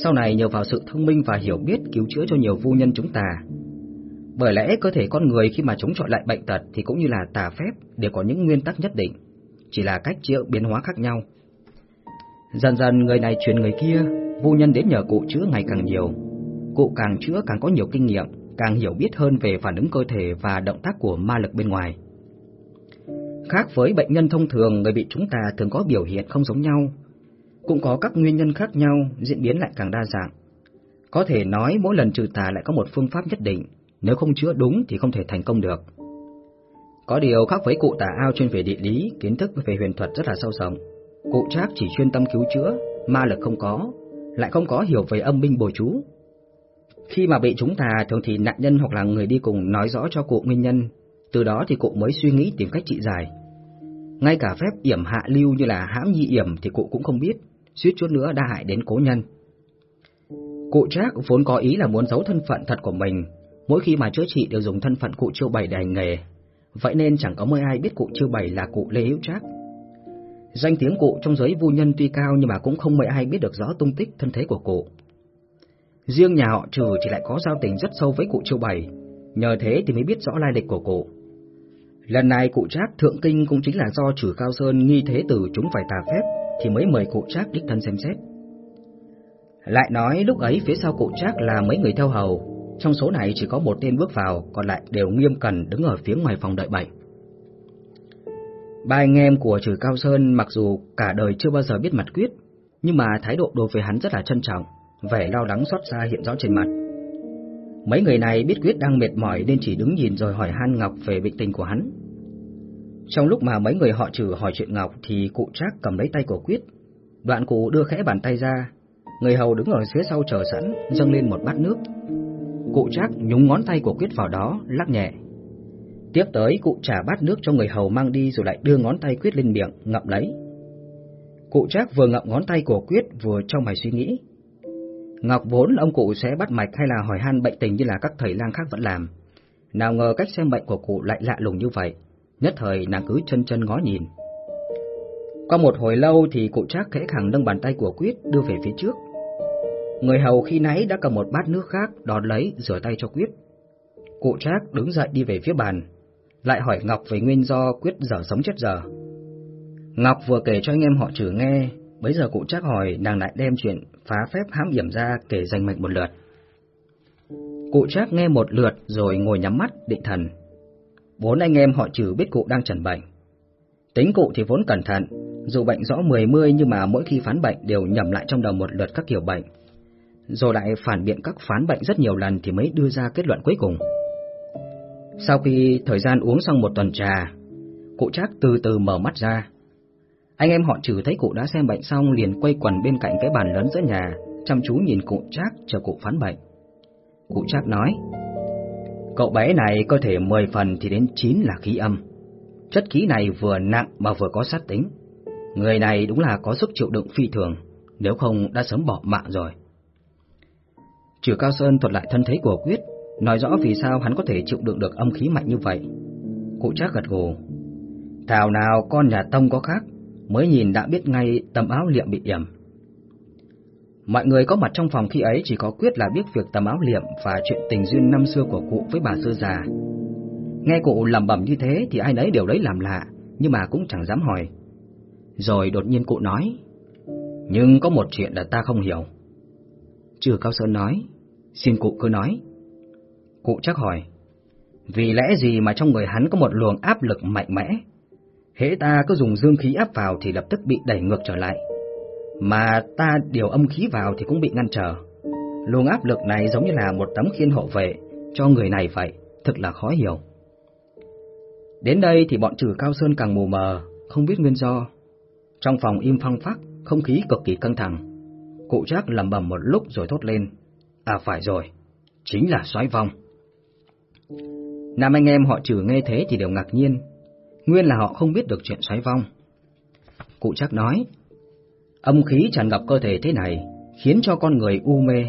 sau này nhờ vào sự thông minh và hiểu biết cứu chữa cho nhiều vô nhân chúng ta. Bởi lẽ cơ thể con người khi mà chống chọi lại bệnh tật thì cũng như là tà phép đều có những nguyên tắc nhất định, chỉ là cách chữa biến hóa khác nhau. Dần dần người này truyền người kia, vô nhân đến nhờ cụ chữa ngày càng nhiều. Cụ càng chữa càng có nhiều kinh nghiệm, càng hiểu biết hơn về phản ứng cơ thể và động tác của ma lực bên ngoài. Khác với bệnh nhân thông thường, người bị chúng ta thường có biểu hiện không giống nhau, cũng có các nguyên nhân khác nhau, diễn biến lại càng đa dạng. Có thể nói mỗi lần trừ tà lại có một phương pháp nhất định, nếu không chữa đúng thì không thể thành công được. Có điều khác với cụ tà ao chuyên về địa lý, kiến thức về huyền thuật rất là sâu rộng. Cụ trác chỉ chuyên tâm cứu chữa, ma lực không có, lại không có hiểu về âm binh bồi chú, khi mà bị chúng tà, thường thì nạn nhân hoặc là người đi cùng nói rõ cho cụ nguyên nhân, từ đó thì cụ mới suy nghĩ tìm cách trị giải. Ngay cả phép yểm hạ lưu như là hãm nhi yểm thì cụ cũng không biết, suýt chút nữa đa hại đến cố nhân. Cụ Trác vốn có ý là muốn giấu thân phận thật của mình, mỗi khi mà chữa trị đều dùng thân phận cụ Chiêu Bảy để hành nghề, vậy nên chẳng có mấy ai biết cụ Chiêu Bảy là cụ Lê Hữu Trác. Danh tiếng cụ trong giới vô nhân tuy cao nhưng mà cũng không mấy ai biết được rõ tung tích thân thế của cụ. Riêng nhà họ trừ chỉ lại có giao tình rất sâu với cụ chiêu Bảy, nhờ thế thì mới biết rõ lai lịch của cụ. Lần này cụ Trác thượng kinh cũng chính là do trừ Cao Sơn nghi thế tử chúng phải tà phép, thì mới mời cụ Trác đích thân xem xét. Lại nói lúc ấy phía sau cụ Trác là mấy người theo hầu, trong số này chỉ có một tên bước vào, còn lại đều nghiêm cẩn đứng ở phía ngoài phòng đợi bệnh. Ba anh em của trừ Cao Sơn mặc dù cả đời chưa bao giờ biết mặt quyết, nhưng mà thái độ đối với hắn rất là trân trọng vẻ lo lắng xót xa hiện rõ trên mặt. Mấy người này biết Quyết đang mệt mỏi nên chỉ đứng nhìn rồi hỏi han Ngọc về bệnh tình của hắn. Trong lúc mà mấy người họ trừ hỏi chuyện Ngọc thì cụ Trác cầm lấy tay của Quyết. Đoạn cụ đưa khẽ bàn tay ra, người hầu đứng ở phía sau chờ sẵn, dâng lên một bát nước. Cụ Trác nhúng ngón tay của Quyết vào đó, lắc nhẹ. Tiếp tới cụ trả bát nước cho người hầu mang đi rồi lại đưa ngón tay Quyết lên miệng, ngậm lấy. Cụ Trác vừa ngậm ngón tay của Quyết vừa trong mày suy nghĩ. Ngọc vốn ông cụ sẽ bắt mạch hay là hỏi han bệnh tình như là các thầy lang khác vẫn làm. Nào ngờ cách xem bệnh của cụ lại lạ lùng như vậy, nhất thời nàng cứ chân chân ngó nhìn. Qua một hồi lâu thì cụ Trác khẽ khẳng nâng bàn tay của Quyết đưa về phía trước. Người hầu khi nãy đã cầm một bát nước khác đón lấy rửa tay cho Quyết. Cụ Trác đứng dậy đi về phía bàn, lại hỏi Ngọc về nguyên do Quyết dở sống chết giờ. Ngọc vừa kể cho anh em họ trừ nghe, bấy giờ cụ Trác hỏi nàng lại đem chuyện phá phép hãm hiểm ra kể danh mạch một lượt. Cụ Trác nghe một lượt rồi ngồi nhắm mắt định thần. Bốn anh em họ trừ biết cụ đang trần bệnh. Tính cụ thì vốn cẩn thận, dù bệnh rõ mười mươi nhưng mà mỗi khi phán bệnh đều nhầm lại trong đầu một lượt các kiểu bệnh. Rồi lại phản biện các phán bệnh rất nhiều lần thì mới đưa ra kết luận cuối cùng. Sau khi thời gian uống xong một tuần trà, cụ Trác từ từ mở mắt ra. Anh em họ trừ thấy cụ đã xem bệnh xong liền quay quần bên cạnh cái bàn lớn giữa nhà, chăm chú nhìn cụ Trác chờ cụ phán bệnh. Cụ Trác nói, cậu bé này có thể 10 phần thì đến 9 là khí âm. Chất khí này vừa nặng mà vừa có sát tính. Người này đúng là có sức chịu đựng phi thường, nếu không đã sớm bỏ mạng rồi. Trừ Cao Sơn thuật lại thân thế của Quyết, nói rõ vì sao hắn có thể chịu đựng được âm khí mạnh như vậy. Cụ Trác gật gù. Thảo nào con nhà Tông có khác, mới nhìn đã biết ngay tấm áo liệm bị yểm. Mọi người có mặt trong phòng khi ấy chỉ có Quyết là biết việc tấm áo liệm và chuyện tình duyên năm xưa của cụ với bà sư già. Nghe cụ lẩm bẩm như thế thì ai nấy đều lấy làm lạ, nhưng mà cũng chẳng dám hỏi. Rồi đột nhiên cụ nói, nhưng có một chuyện là ta không hiểu. Trừ Cao Sơn nói, xin cụ cứ nói. Cụ chắc hỏi, vì lẽ gì mà trong người hắn có một luồng áp lực mạnh mẽ? Hễ ta cứ dùng dương khí áp vào thì lập tức bị đẩy ngược trở lại. Mà ta điều âm khí vào thì cũng bị ngăn trở. Luồng áp lực này giống như là một tấm khiên hộ vệ cho người này vậy, thật là khó hiểu. Đến đây thì bọn trừ Cao Sơn càng mù mờ, không biết nguyên do. Trong phòng im phăng phắc, không khí cực kỳ căng thẳng. Cụ Trác lẩm bẩm một lúc rồi thốt lên. À phải rồi, chính là xoáy vong. Nam anh em họ trừ nghe thế thì đều ngạc nhiên. Nguyên là họ không biết được chuyện xoáy vong. Cụ Trác nói, âm khí tràn ngập cơ thể thế này khiến cho con người u mê.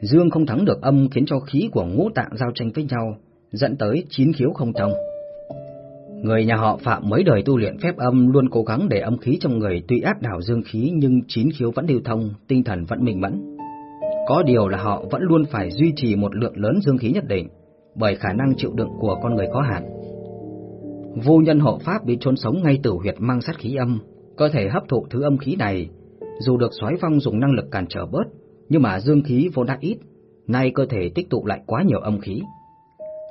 Dương không thắng được âm khiến cho khí của ngũ tạng giao tranh với nhau, dẫn tới chín khiếu không thông. Người nhà họ Phạm mấy đời tu luyện phép âm luôn cố gắng để âm khí trong người tuy áp đảo dương khí nhưng chín khiếu vẫn lưu thông, tinh thần vẫn minh mẫn. Có điều là họ vẫn luôn phải duy trì một lượng lớn dương khí nhất định, bởi khả năng chịu đựng của con người có hạn. Vô nhân hộ pháp bị trôn sống ngay tử huyệt mang sát khí âm, cơ thể hấp thụ thứ âm khí này, dù được xoáy vong dùng năng lực cản trở bớt, nhưng mà dương khí vốn đã ít, nay cơ thể tích tụ lại quá nhiều âm khí.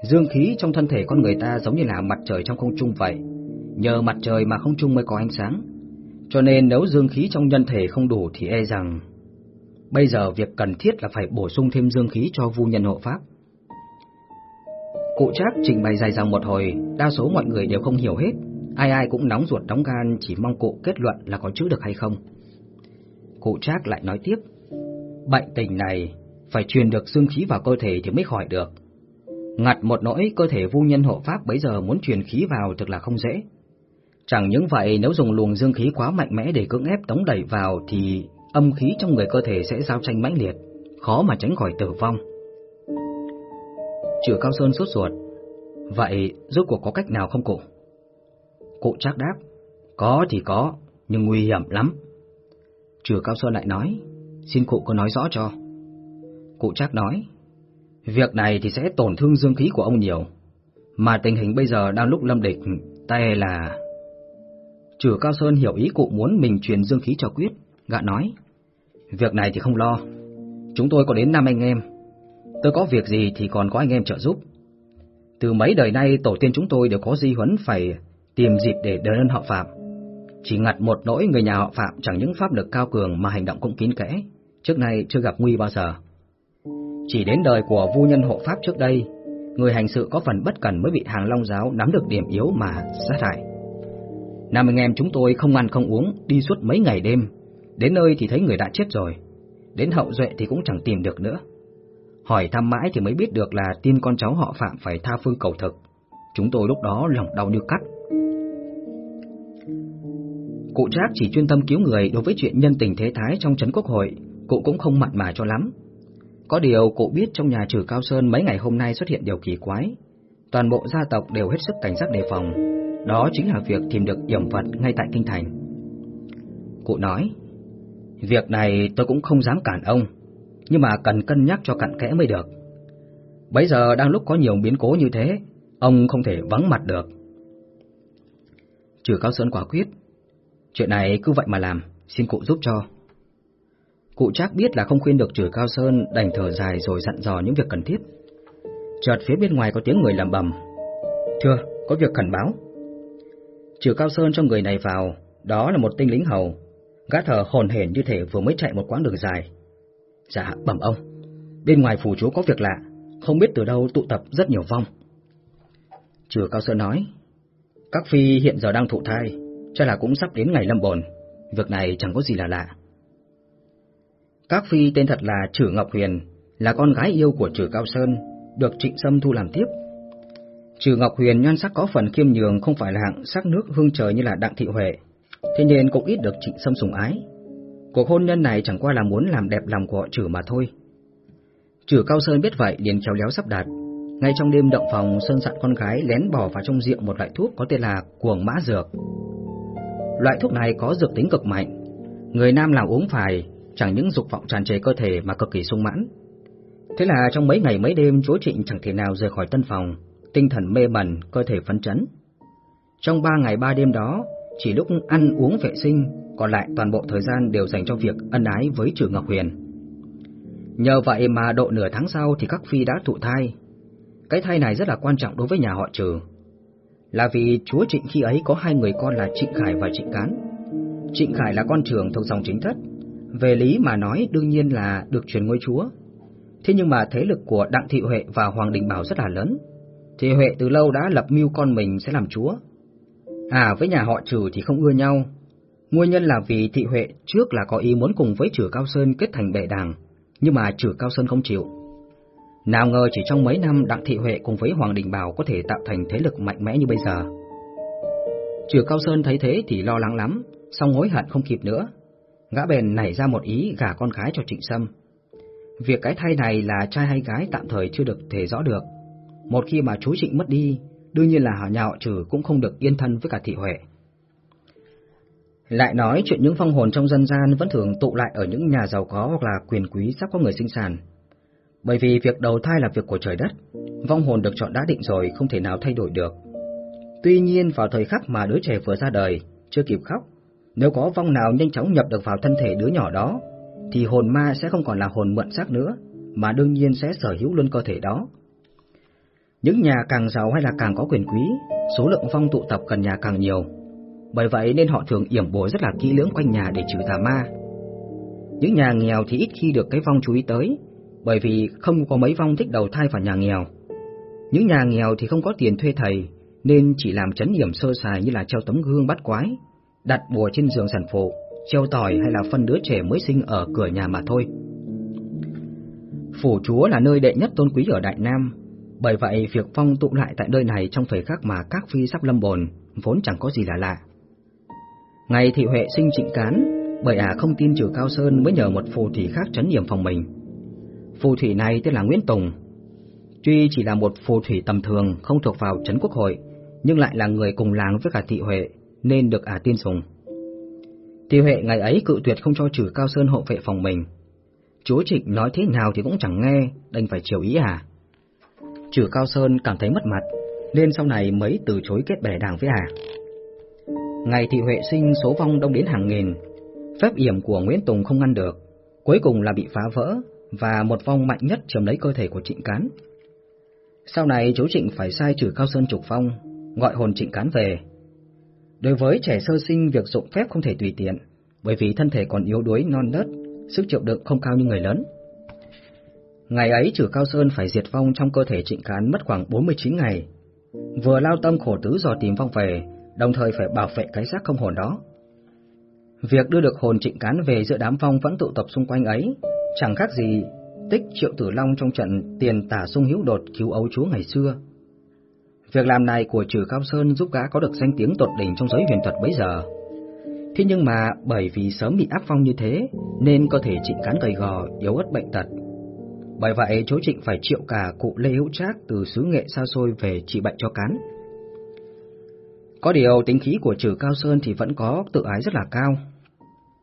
Dương khí trong thân thể con người ta giống như là mặt trời trong không trung vậy, nhờ mặt trời mà không trung mới có ánh sáng. Cho nên nếu dương khí trong nhân thể không đủ thì e rằng bây giờ việc cần thiết là phải bổ sung thêm dương khí cho vu nhân hộ pháp. Cụ Trác trình bày dài dòng một hồi, đa số mọi người đều không hiểu hết, ai ai cũng nóng ruột đóng gan chỉ mong cụ kết luận là có chữa được hay không. Cụ Trác lại nói tiếp, bệnh tình này phải truyền được dương khí vào cơ thể thì mới khỏi được. Ngặt một nỗi cơ thể vu nhân hộ pháp bấy giờ muốn truyền khí vào thực là không dễ. Chẳng những vậy nếu dùng luồng dương khí quá mạnh mẽ để cưỡng ép tống đẩy vào thì âm khí trong người cơ thể sẽ giao tranh mãnh liệt, khó mà tránh khỏi tử vong. Trừ Cao Sơn sốt ruột, vậy rốt cuộc có cách nào không cụ? Cụ chắc đáp, có thì có, nhưng nguy hiểm lắm. Trừ Cao Sơn lại nói, xin cụ cứ nói rõ cho. Cụ chắc nói, Việc này thì sẽ tổn thương dương khí của ông nhiều, mà tình hình bây giờ đang lúc lâm địch, tay là... Trừ Cao Sơn hiểu ý cụ muốn mình truyền dương khí cho Quyết, gạ nói. Việc này thì không lo, chúng tôi có đến năm anh em. Tôi có việc gì thì còn có anh em trợ giúp. Từ mấy đời nay tổ tiên chúng tôi đều có di huấn phải tìm dịp để đền ơn họ Phạm. Chỉ ngặt một nỗi người nhà họ Phạm chẳng những pháp lực cao cường mà hành động cũng kín kẽ, trước nay chưa gặp nguy bao giờ. Chỉ đến đời của vu nhân hộ pháp trước đây, người hành sự có phần bất cần mới bị hàng long giáo nắm được điểm yếu mà sát hại. Năm anh em chúng tôi không ăn không uống, đi suốt mấy ngày đêm, đến nơi thì thấy người đã chết rồi, đến hậu duệ thì cũng chẳng tìm được nữa. Hỏi thăm mãi thì mới biết được là tin con cháu họ Phạm phải tha phương cầu thực. Chúng tôi lúc đó lòng đau như cắt. Cụ Trác chỉ chuyên tâm cứu người đối với chuyện nhân tình thế thái trong trấn quốc hội, cụ cũng không mặn mà cho lắm. Có điều cụ biết trong nhà trừ Cao Sơn mấy ngày hôm nay xuất hiện điều kỳ quái. Toàn bộ gia tộc đều hết sức cảnh giác đề phòng. Đó chính là việc tìm được yểm vật ngay tại kinh thành. Cụ nói, việc này tôi cũng không dám cản ông, nhưng mà cần cân nhắc cho cặn kẽ mới được. Bây giờ đang lúc có nhiều biến cố như thế, ông không thể vắng mặt được. Trừ Cao Sơn quả quyết, chuyện này cứ vậy mà làm, xin cụ giúp cho. Cụ chắc biết là không khuyên được Trừ Cao Sơn đành thở dài rồi dặn dò những việc cần thiết. Chợt phía bên ngoài có tiếng người làm bầm. Thưa, có việc khẩn báo. Trừ Cao Sơn cho người này vào, đó là một tinh lính hầu. Gã thở hồn hển như thể vừa mới chạy một quãng đường dài. Dạ, bẩm ông. Bên ngoài phủ chúa có việc lạ, không biết từ đâu tụ tập rất nhiều vong. Trừ Cao Sơn nói, các phi hiện giờ đang thụ thai, chắc là cũng sắp đến ngày lâm bồn. Việc này chẳng có gì là lạ. Các phi tên thật là Trử Ngọc Huyền, là con gái yêu của Trử Cao Sơn, được Trịnh Sâm thu làm tiếp. Trừ Ngọc Huyền nhan sắc có phần khiêm nhường không phải là hạng sắc nước hương trời như là Đặng Thị Huệ, thế nên cũng ít được Trịnh Sâm sủng ái. Cuộc hôn nhân này chẳng qua là muốn làm đẹp lòng của họ Trử mà thôi. Trử Cao Sơn biết vậy liền khéo léo sắp đặt. Ngay trong đêm động phòng, Sơn dặn con gái lén bỏ vào trong rượu một loại thuốc có tên là cuồng mã dược. Loại thuốc này có dược tính cực mạnh. Người nam làm uống phải, chẳng những dục vọng tràn trề cơ thể mà cực kỳ sung mãn. Thế là trong mấy ngày mấy đêm chúa Trịnh chẳng thể nào rời khỏi tân phòng, tinh thần mê mẩn, cơ thể phấn chấn. Trong ba ngày ba đêm đó, chỉ lúc ăn uống vệ sinh, còn lại toàn bộ thời gian đều dành cho việc ân ái với Trừ Ngọc Huyền. Nhờ vậy mà độ nửa tháng sau thì các phi đã thụ thai. Cái thai này rất là quan trọng đối với nhà họ Trừ. Là vì chúa Trịnh khi ấy có hai người con là Trịnh Khải và Trịnh Cán. Trịnh Khải là con trưởng thuộc dòng chính thất, về lý mà nói đương nhiên là được truyền ngôi chúa. Thế nhưng mà thế lực của Đặng Thị Huệ và Hoàng Đình Bảo rất là lớn. Thị Huệ từ lâu đã lập mưu con mình sẽ làm chúa. À với nhà họ Trừ thì không ưa nhau. Nguyên nhân là vì Thị Huệ trước là có ý muốn cùng với Trừ Cao Sơn kết thành bệ đảng, nhưng mà Trừ Cao Sơn không chịu. Nào ngờ chỉ trong mấy năm Đặng Thị Huệ cùng với Hoàng Đình Bảo có thể tạo thành thế lực mạnh mẽ như bây giờ. Trừ Cao Sơn thấy thế thì lo lắng lắm, song hối hận không kịp nữa, gã bèn nảy ra một ý gả con gái cho Trịnh Sâm. Việc cái thai này là trai hay gái tạm thời chưa được thể rõ được. Một khi mà chú Trịnh mất đi, đương nhiên là họ nhà họ trừ cũng không được yên thân với cả thị Huệ. Lại nói chuyện những phong hồn trong dân gian vẫn thường tụ lại ở những nhà giàu có hoặc là quyền quý sắp có người sinh sản. Bởi vì việc đầu thai là việc của trời đất, vong hồn được chọn đã định rồi không thể nào thay đổi được. Tuy nhiên vào thời khắc mà đứa trẻ vừa ra đời, chưa kịp khóc, nếu có vong nào nhanh chóng nhập được vào thân thể đứa nhỏ đó, thì hồn ma sẽ không còn là hồn mượn xác nữa, mà đương nhiên sẽ sở hữu luôn cơ thể đó. Những nhà càng giàu hay là càng có quyền quý, số lượng vong tụ tập gần nhà càng nhiều. Bởi vậy nên họ thường yểm bố rất là kỹ lưỡng quanh nhà để trừ tà ma. Những nhà nghèo thì ít khi được cái vong chú ý tới, bởi vì không có mấy vong thích đầu thai vào nhà nghèo. Những nhà nghèo thì không có tiền thuê thầy, nên chỉ làm chấn yểm sơ sài như là treo tấm gương bắt quái, đặt bùa trên giường sản phụ, treo tỏi hay là phân đứa trẻ mới sinh ở cửa nhà mà thôi. Phủ chúa là nơi đệ nhất tôn quý ở Đại Nam, bởi vậy việc phong tụ lại tại nơi này trong thời khắc mà các phi sắp lâm bồn vốn chẳng có gì là lạ. Ngày thị Huệ sinh trịnh cán, bởi ả à không tin trừ Cao Sơn mới nhờ một phù thủy khác trấn nhiệm phòng mình. Phù thủy này tên là Nguyễn Tùng. Tuy chỉ là một phù thủy tầm thường không thuộc vào trấn quốc hội, nhưng lại là người cùng làng với cả thị Huệ, nên được ả tin dùng. Tiêu hệ ngày ấy cự tuyệt không cho trừ Cao Sơn hộ vệ phòng mình. Chúa Trịnh nói thế nào thì cũng chẳng nghe, đành phải chiều ý à. Trừ Cao Sơn cảm thấy mất mặt, nên sau này mới từ chối kết bè đảng với ả. Ngày thị Huệ sinh số vong đông đến hàng nghìn, phép yểm của Nguyễn Tùng không ngăn được, cuối cùng là bị phá vỡ và một vong mạnh nhất chiếm lấy cơ thể của Trịnh Cán. Sau này chú Trịnh phải sai trừ Cao Sơn trục phong, gọi hồn Trịnh Cán về, Đối với trẻ sơ sinh việc dụng phép không thể tùy tiện, bởi vì thân thể còn yếu đuối non nớt, sức chịu đựng không cao như người lớn. Ngày ấy trừ Cao Sơn phải diệt vong trong cơ thể trịnh cán mất khoảng 49 ngày. Vừa lao tâm khổ tứ dò tìm vong về, đồng thời phải bảo vệ cái xác không hồn đó. Việc đưa được hồn trịnh cán về giữa đám vong vẫn tụ tập xung quanh ấy, chẳng khác gì tích triệu tử long trong trận tiền tả sung hữu đột cứu ấu chúa ngày xưa. Việc làm này của trừ Cao Sơn giúp gã có được danh tiếng tột đỉnh trong giới huyền thuật bấy giờ. Thế nhưng mà bởi vì sớm bị áp phong như thế, nên cơ thể trịnh cán gầy gò, yếu ớt bệnh tật. Bởi vậy, chú trịnh phải triệu cả cụ Lê Hữu Trác từ xứ nghệ xa xôi về trị bệnh cho cán. Có điều tính khí của trừ Cao Sơn thì vẫn có tự ái rất là cao.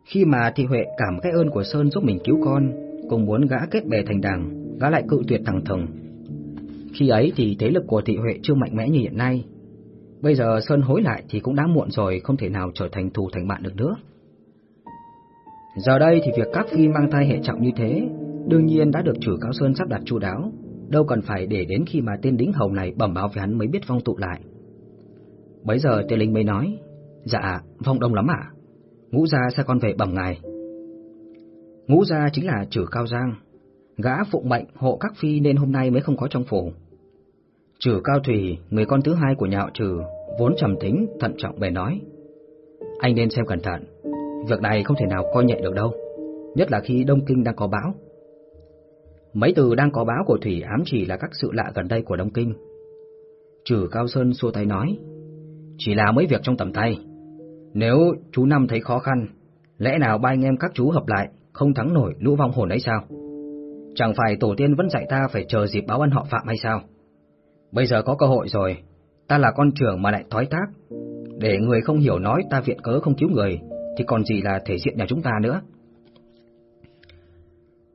Khi mà Thị Huệ cảm cái ơn của Sơn giúp mình cứu con, cùng muốn gã kết bè thành đảng, gã lại cự tuyệt thẳng thừng. Khi ấy thì thế lực của Thị Huệ chưa mạnh mẽ như hiện nay. Bây giờ Sơn hối lại thì cũng đã muộn rồi, không thể nào trở thành thù thành bạn được nữa. Giờ đây thì việc các phi mang thai hệ trọng như thế, đương nhiên đã được chủ Cao Sơn sắp đặt chu đáo, đâu cần phải để đến khi mà tên đính hầu này bẩm báo với hắn mới biết phong tụ lại. Bấy giờ tên Linh mới nói, dạ, phong đông lắm ạ, ngũ gia sao con về bẩm ngài. Ngũ gia chính là chử Cao Giang, gã phụng mệnh hộ các phi nên hôm nay mới không có trong phủ. Trừ Cao Thủy, người con thứ hai của nhà họ Trừ, vốn trầm tính, thận trọng bề nói. Anh nên xem cẩn thận, việc này không thể nào coi nhẹ được đâu, nhất là khi Đông Kinh đang có bão. Mấy từ đang có báo của Thủy ám chỉ là các sự lạ gần đây của Đông Kinh. Trừ Cao Sơn xua tay nói, chỉ là mấy việc trong tầm tay. Nếu chú Năm thấy khó khăn, lẽ nào ba anh em các chú hợp lại, không thắng nổi lũ vong hồn ấy sao? Chẳng phải tổ tiên vẫn dạy ta phải chờ dịp báo ân họ phạm hay sao? Bây giờ có cơ hội rồi, ta là con trưởng mà lại thói tác. Để người không hiểu nói ta viện cớ không cứu người, thì còn gì là thể diện nhà chúng ta nữa.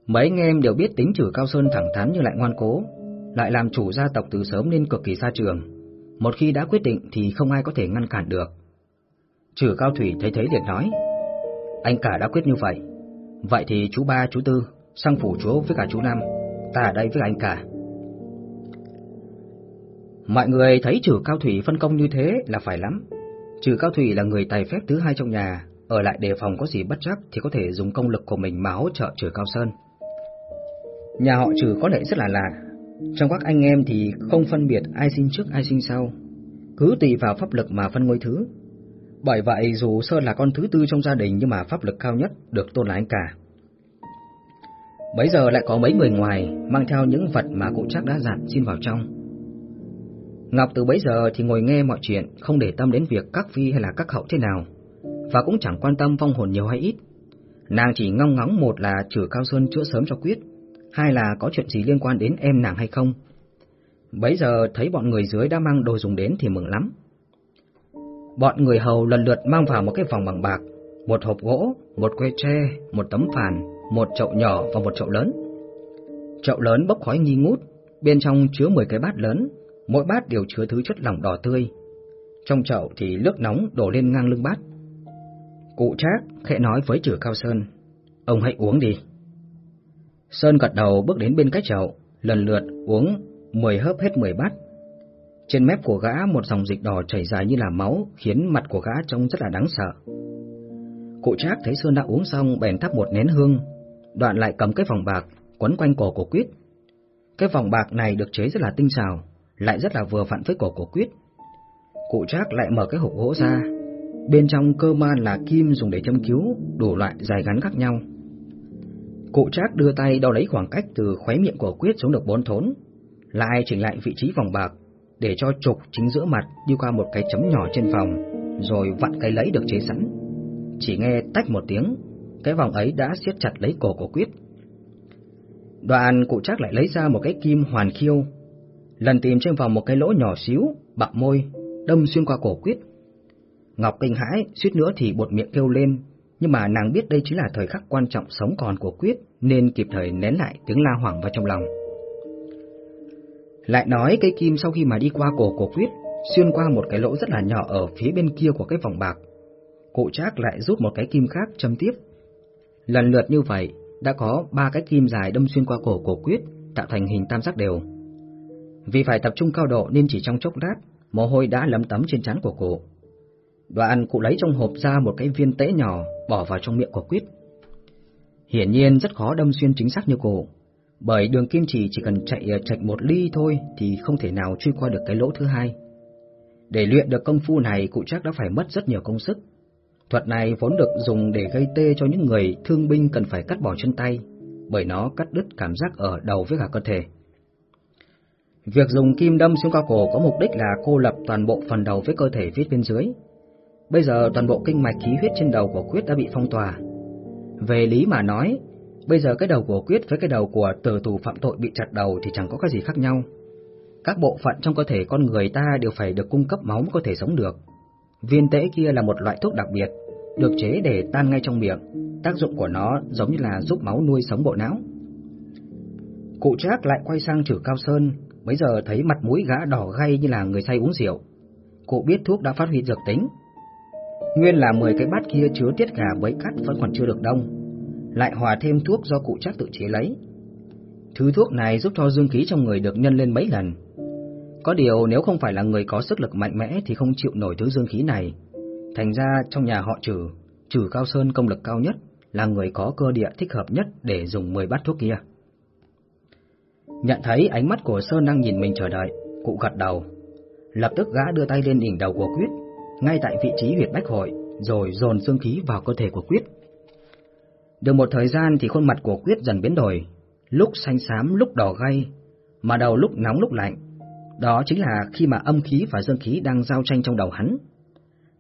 Mấy anh em đều biết tính trừ Cao Sơn thẳng thắn nhưng lại ngoan cố, lại làm chủ gia tộc từ sớm nên cực kỳ xa trường. Một khi đã quyết định thì không ai có thể ngăn cản được. Trừ Cao Thủy thấy thế liền nói, anh cả đã quyết như vậy, vậy thì chú ba chú tư sang phủ chúa với cả chú Nam, ta ở đây với anh cả. Mọi người thấy trừ Cao Thủy phân công như thế là phải lắm. Trừ Cao Thủy là người tài phép thứ hai trong nhà, ở lại đề phòng có gì bất chắc thì có thể dùng công lực của mình mà hỗ trợ trừ Cao Sơn. Nhà họ trừ có lẽ rất là lạ, trong các anh em thì không phân biệt ai sinh trước ai sinh sau, cứ tùy vào pháp lực mà phân ngôi thứ. Bởi vậy dù Sơn là con thứ tư trong gia đình nhưng mà pháp lực cao nhất được tôn là anh cả. Bấy giờ lại có mấy người ngoài mang theo những vật mà cụ chắc đã dặn xin vào trong. Ngọc từ bấy giờ thì ngồi nghe mọi chuyện, không để tâm đến việc các phi hay là các hậu thế nào, và cũng chẳng quan tâm vong hồn nhiều hay ít. Nàng chỉ ngong ngóng một là trừ Cao Xuân chữa sớm cho quyết, hai là có chuyện gì liên quan đến em nàng hay không. Bấy giờ thấy bọn người dưới đã mang đồ dùng đến thì mừng lắm. Bọn người hầu lần lượt mang vào một cái vòng bằng bạc, một hộp gỗ, một que tre, một tấm phàn, một chậu nhỏ và một chậu lớn. Chậu lớn bốc khói nghi ngút, bên trong chứa 10 cái bát lớn, mỗi bát đều chứa thứ chất lỏng đỏ tươi. Trong chậu thì nước nóng đổ lên ngang lưng bát. Cụ Trác khẽ nói với Trử Cao Sơn, ông hãy uống đi. Sơn gật đầu bước đến bên cái chậu, lần lượt uống 10 hớp hết 10 bát. Trên mép của gã một dòng dịch đỏ chảy dài như là máu, khiến mặt của gã trông rất là đáng sợ. Cụ Trác thấy Sơn đã uống xong bèn thắp một nén hương, đoạn lại cầm cái vòng bạc quấn quanh cổ của Quyết. Cái vòng bạc này được chế rất là tinh xảo, lại rất là vừa vặn với cổ của Quyết. Cụ Trác lại mở cái hộp gỗ ra, bên trong cơ man là kim dùng để châm cứu, đủ loại dài ngắn khác nhau. Cụ Trác đưa tay đo lấy khoảng cách từ khóe miệng của Quyết xuống được bốn thốn, lại chỉnh lại vị trí vòng bạc để cho trục chính giữa mặt đi qua một cái chấm nhỏ trên vòng, rồi vặn cái lấy được chế sẵn. Chỉ nghe tách một tiếng, cái vòng ấy đã siết chặt lấy cổ của Quyết. Đoạn cụ Trác lại lấy ra một cái kim hoàn khiêu, lần tìm trên vòng một cái lỗ nhỏ xíu, bặm môi, đâm xuyên qua cổ Quyết. Ngọc kinh hãi, suýt nữa thì bột miệng kêu lên, nhưng mà nàng biết đây chính là thời khắc quan trọng sống còn của Quyết, nên kịp thời nén lại tiếng la hoảng vào trong lòng. Lại nói cây kim sau khi mà đi qua cổ của Quyết, xuyên qua một cái lỗ rất là nhỏ ở phía bên kia của cái vòng bạc. Cụ Trác lại rút một cái kim khác châm tiếp. Lần lượt như vậy, đã có ba cái kim dài đâm xuyên qua cổ của Quyết, tạo thành hình tam giác đều. Vì phải tập trung cao độ nên chỉ trong chốc lát, mồ hôi đã lấm tấm trên trán của cụ. Đoạn cụ lấy trong hộp ra một cái viên tễ nhỏ bỏ vào trong miệng của Quyết. Hiển nhiên rất khó đâm xuyên chính xác như cụ, Bởi đường kim chỉ chỉ cần chạy ờ, chạy một ly thôi thì không thể nào truy qua được cái lỗ thứ hai. Để luyện được công phu này cụ chắc đã phải mất rất nhiều công sức. Thuật này vốn được dùng để gây tê cho những người thương binh cần phải cắt bỏ chân tay, bởi nó cắt đứt cảm giác ở đầu với cả cơ thể. Việc dùng kim đâm xuống cao cổ có mục đích là cô lập toàn bộ phần đầu với cơ thể phía bên dưới. Bây giờ toàn bộ kinh mạch khí huyết trên đầu của Quyết đã bị phong tỏa. Về lý mà nói, bây giờ cái đầu của Quyết với cái đầu của tử tù phạm tội bị chặt đầu thì chẳng có cái gì khác nhau. Các bộ phận trong cơ thể con người ta đều phải được cung cấp máu mới có thể sống được. Viên tễ kia là một loại thuốc đặc biệt, được chế để tan ngay trong miệng. Tác dụng của nó giống như là giúp máu nuôi sống bộ não. Cụ Trác lại quay sang trừ Cao Sơn, Bây giờ thấy mặt mũi gã đỏ gay như là người say uống rượu. Cụ biết thuốc đã phát huy dược tính. Nguyên là 10 cái bát kia chứa tiết gà bấy cắt vẫn còn chưa được đông. Lại hòa thêm thuốc do cụ Trác tự chế lấy. Thứ thuốc này giúp cho dương khí trong người được nhân lên mấy lần. Có điều nếu không phải là người có sức lực mạnh mẽ thì không chịu nổi thứ dương khí này. Thành ra trong nhà họ trừ, trừ cao sơn công lực cao nhất là người có cơ địa thích hợp nhất để dùng 10 bát thuốc kia. Nhận thấy ánh mắt của Sơn đang nhìn mình chờ đợi, cụ gật đầu. Lập tức gã đưa tay lên đỉnh đầu của Quyết, ngay tại vị trí huyệt bách hội, rồi dồn dương khí vào cơ thể của Quyết. Được một thời gian thì khuôn mặt của Quyết dần biến đổi, lúc xanh xám lúc đỏ gay, mà đầu lúc nóng lúc lạnh. Đó chính là khi mà âm khí và dương khí đang giao tranh trong đầu hắn.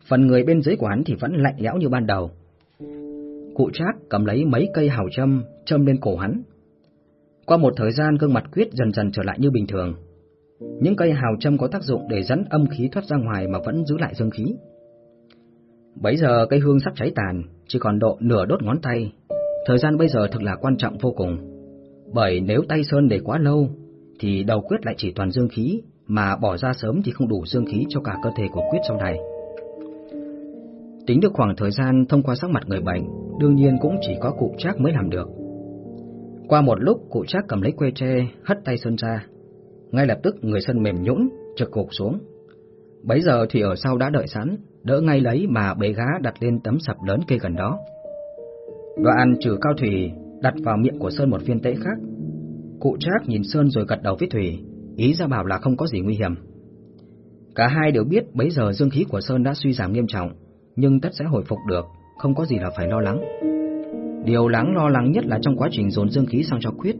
Phần người bên dưới của hắn thì vẫn lạnh lẽo như ban đầu. Cụ Trác cầm lấy mấy cây hào châm, châm lên cổ hắn, qua một thời gian gương mặt Quyết dần dần trở lại như bình thường. Những cây hào châm có tác dụng để dẫn âm khí thoát ra ngoài mà vẫn giữ lại dương khí. Bấy giờ cây hương sắp cháy tàn, chỉ còn độ nửa đốt ngón tay. Thời gian bây giờ thực là quan trọng vô cùng. Bởi nếu tay sơn để quá lâu, thì đầu Quyết lại chỉ toàn dương khí, mà bỏ ra sớm thì không đủ dương khí cho cả cơ thể của Quyết sau này. Tính được khoảng thời gian thông qua sắc mặt người bệnh, đương nhiên cũng chỉ có cụ Trác mới làm được. Qua một lúc cụ Trác cầm lấy que tre, hất tay Sơn ra. Ngay lập tức người Sơn mềm nhũn, trực cục xuống. Bấy giờ thì ở sau đã đợi sẵn, đỡ ngay lấy mà bế gá đặt lên tấm sập lớn kê gần đó. Đoạn trừ cao thủy đặt vào miệng của Sơn một viên tễ khác. Cụ Trác nhìn Sơn rồi gật đầu với Thủy, ý ra bảo là không có gì nguy hiểm. Cả hai đều biết bấy giờ dương khí của Sơn đã suy giảm nghiêm trọng, nhưng tất sẽ hồi phục được, không có gì là phải lo lắng. Điều lắng lo lắng nhất là trong quá trình dồn dương khí sang cho Quyết.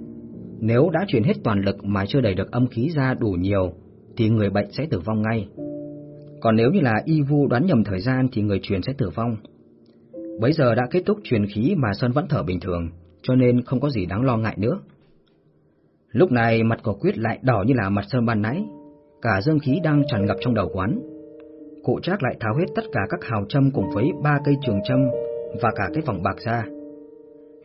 Nếu đã truyền hết toàn lực mà chưa đẩy được âm khí ra đủ nhiều, thì người bệnh sẽ tử vong ngay. Còn nếu như là y vu đoán nhầm thời gian thì người truyền sẽ tử vong. Bấy giờ đã kết thúc truyền khí mà Sơn vẫn thở bình thường, cho nên không có gì đáng lo ngại nữa. Lúc này mặt của Quyết lại đỏ như là mặt Sơn ban nãy, cả dương khí đang tràn ngập trong đầu quán. Cụ Trác lại tháo hết tất cả các hào châm cùng với ba cây trường châm và cả cái vòng bạc ra.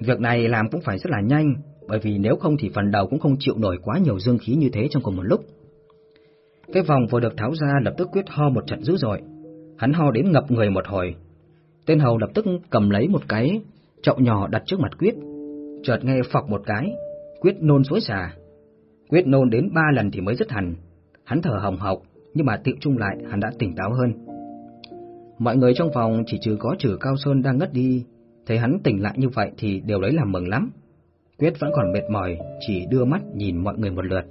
Việc này làm cũng phải rất là nhanh, bởi vì nếu không thì phần đầu cũng không chịu nổi quá nhiều dương khí như thế trong cùng một lúc. Cái vòng vừa được tháo ra lập tức quyết ho một trận dữ dội. Hắn ho đến ngập người một hồi. Tên hầu lập tức cầm lấy một cái chậu nhỏ đặt trước mặt quyết. Chợt nghe phọc một cái, quyết nôn suối xà. Quyết nôn đến ba lần thì mới dứt hẳn. Hắn thở hồng hộc, nhưng mà tiệu trung lại hắn đã tỉnh táo hơn. Mọi người trong phòng chỉ trừ có trừ Cao Sơn đang ngất đi, Thấy hắn tỉnh lại như vậy thì đều lấy làm mừng lắm. Quyết vẫn còn mệt mỏi, chỉ đưa mắt nhìn mọi người một lượt.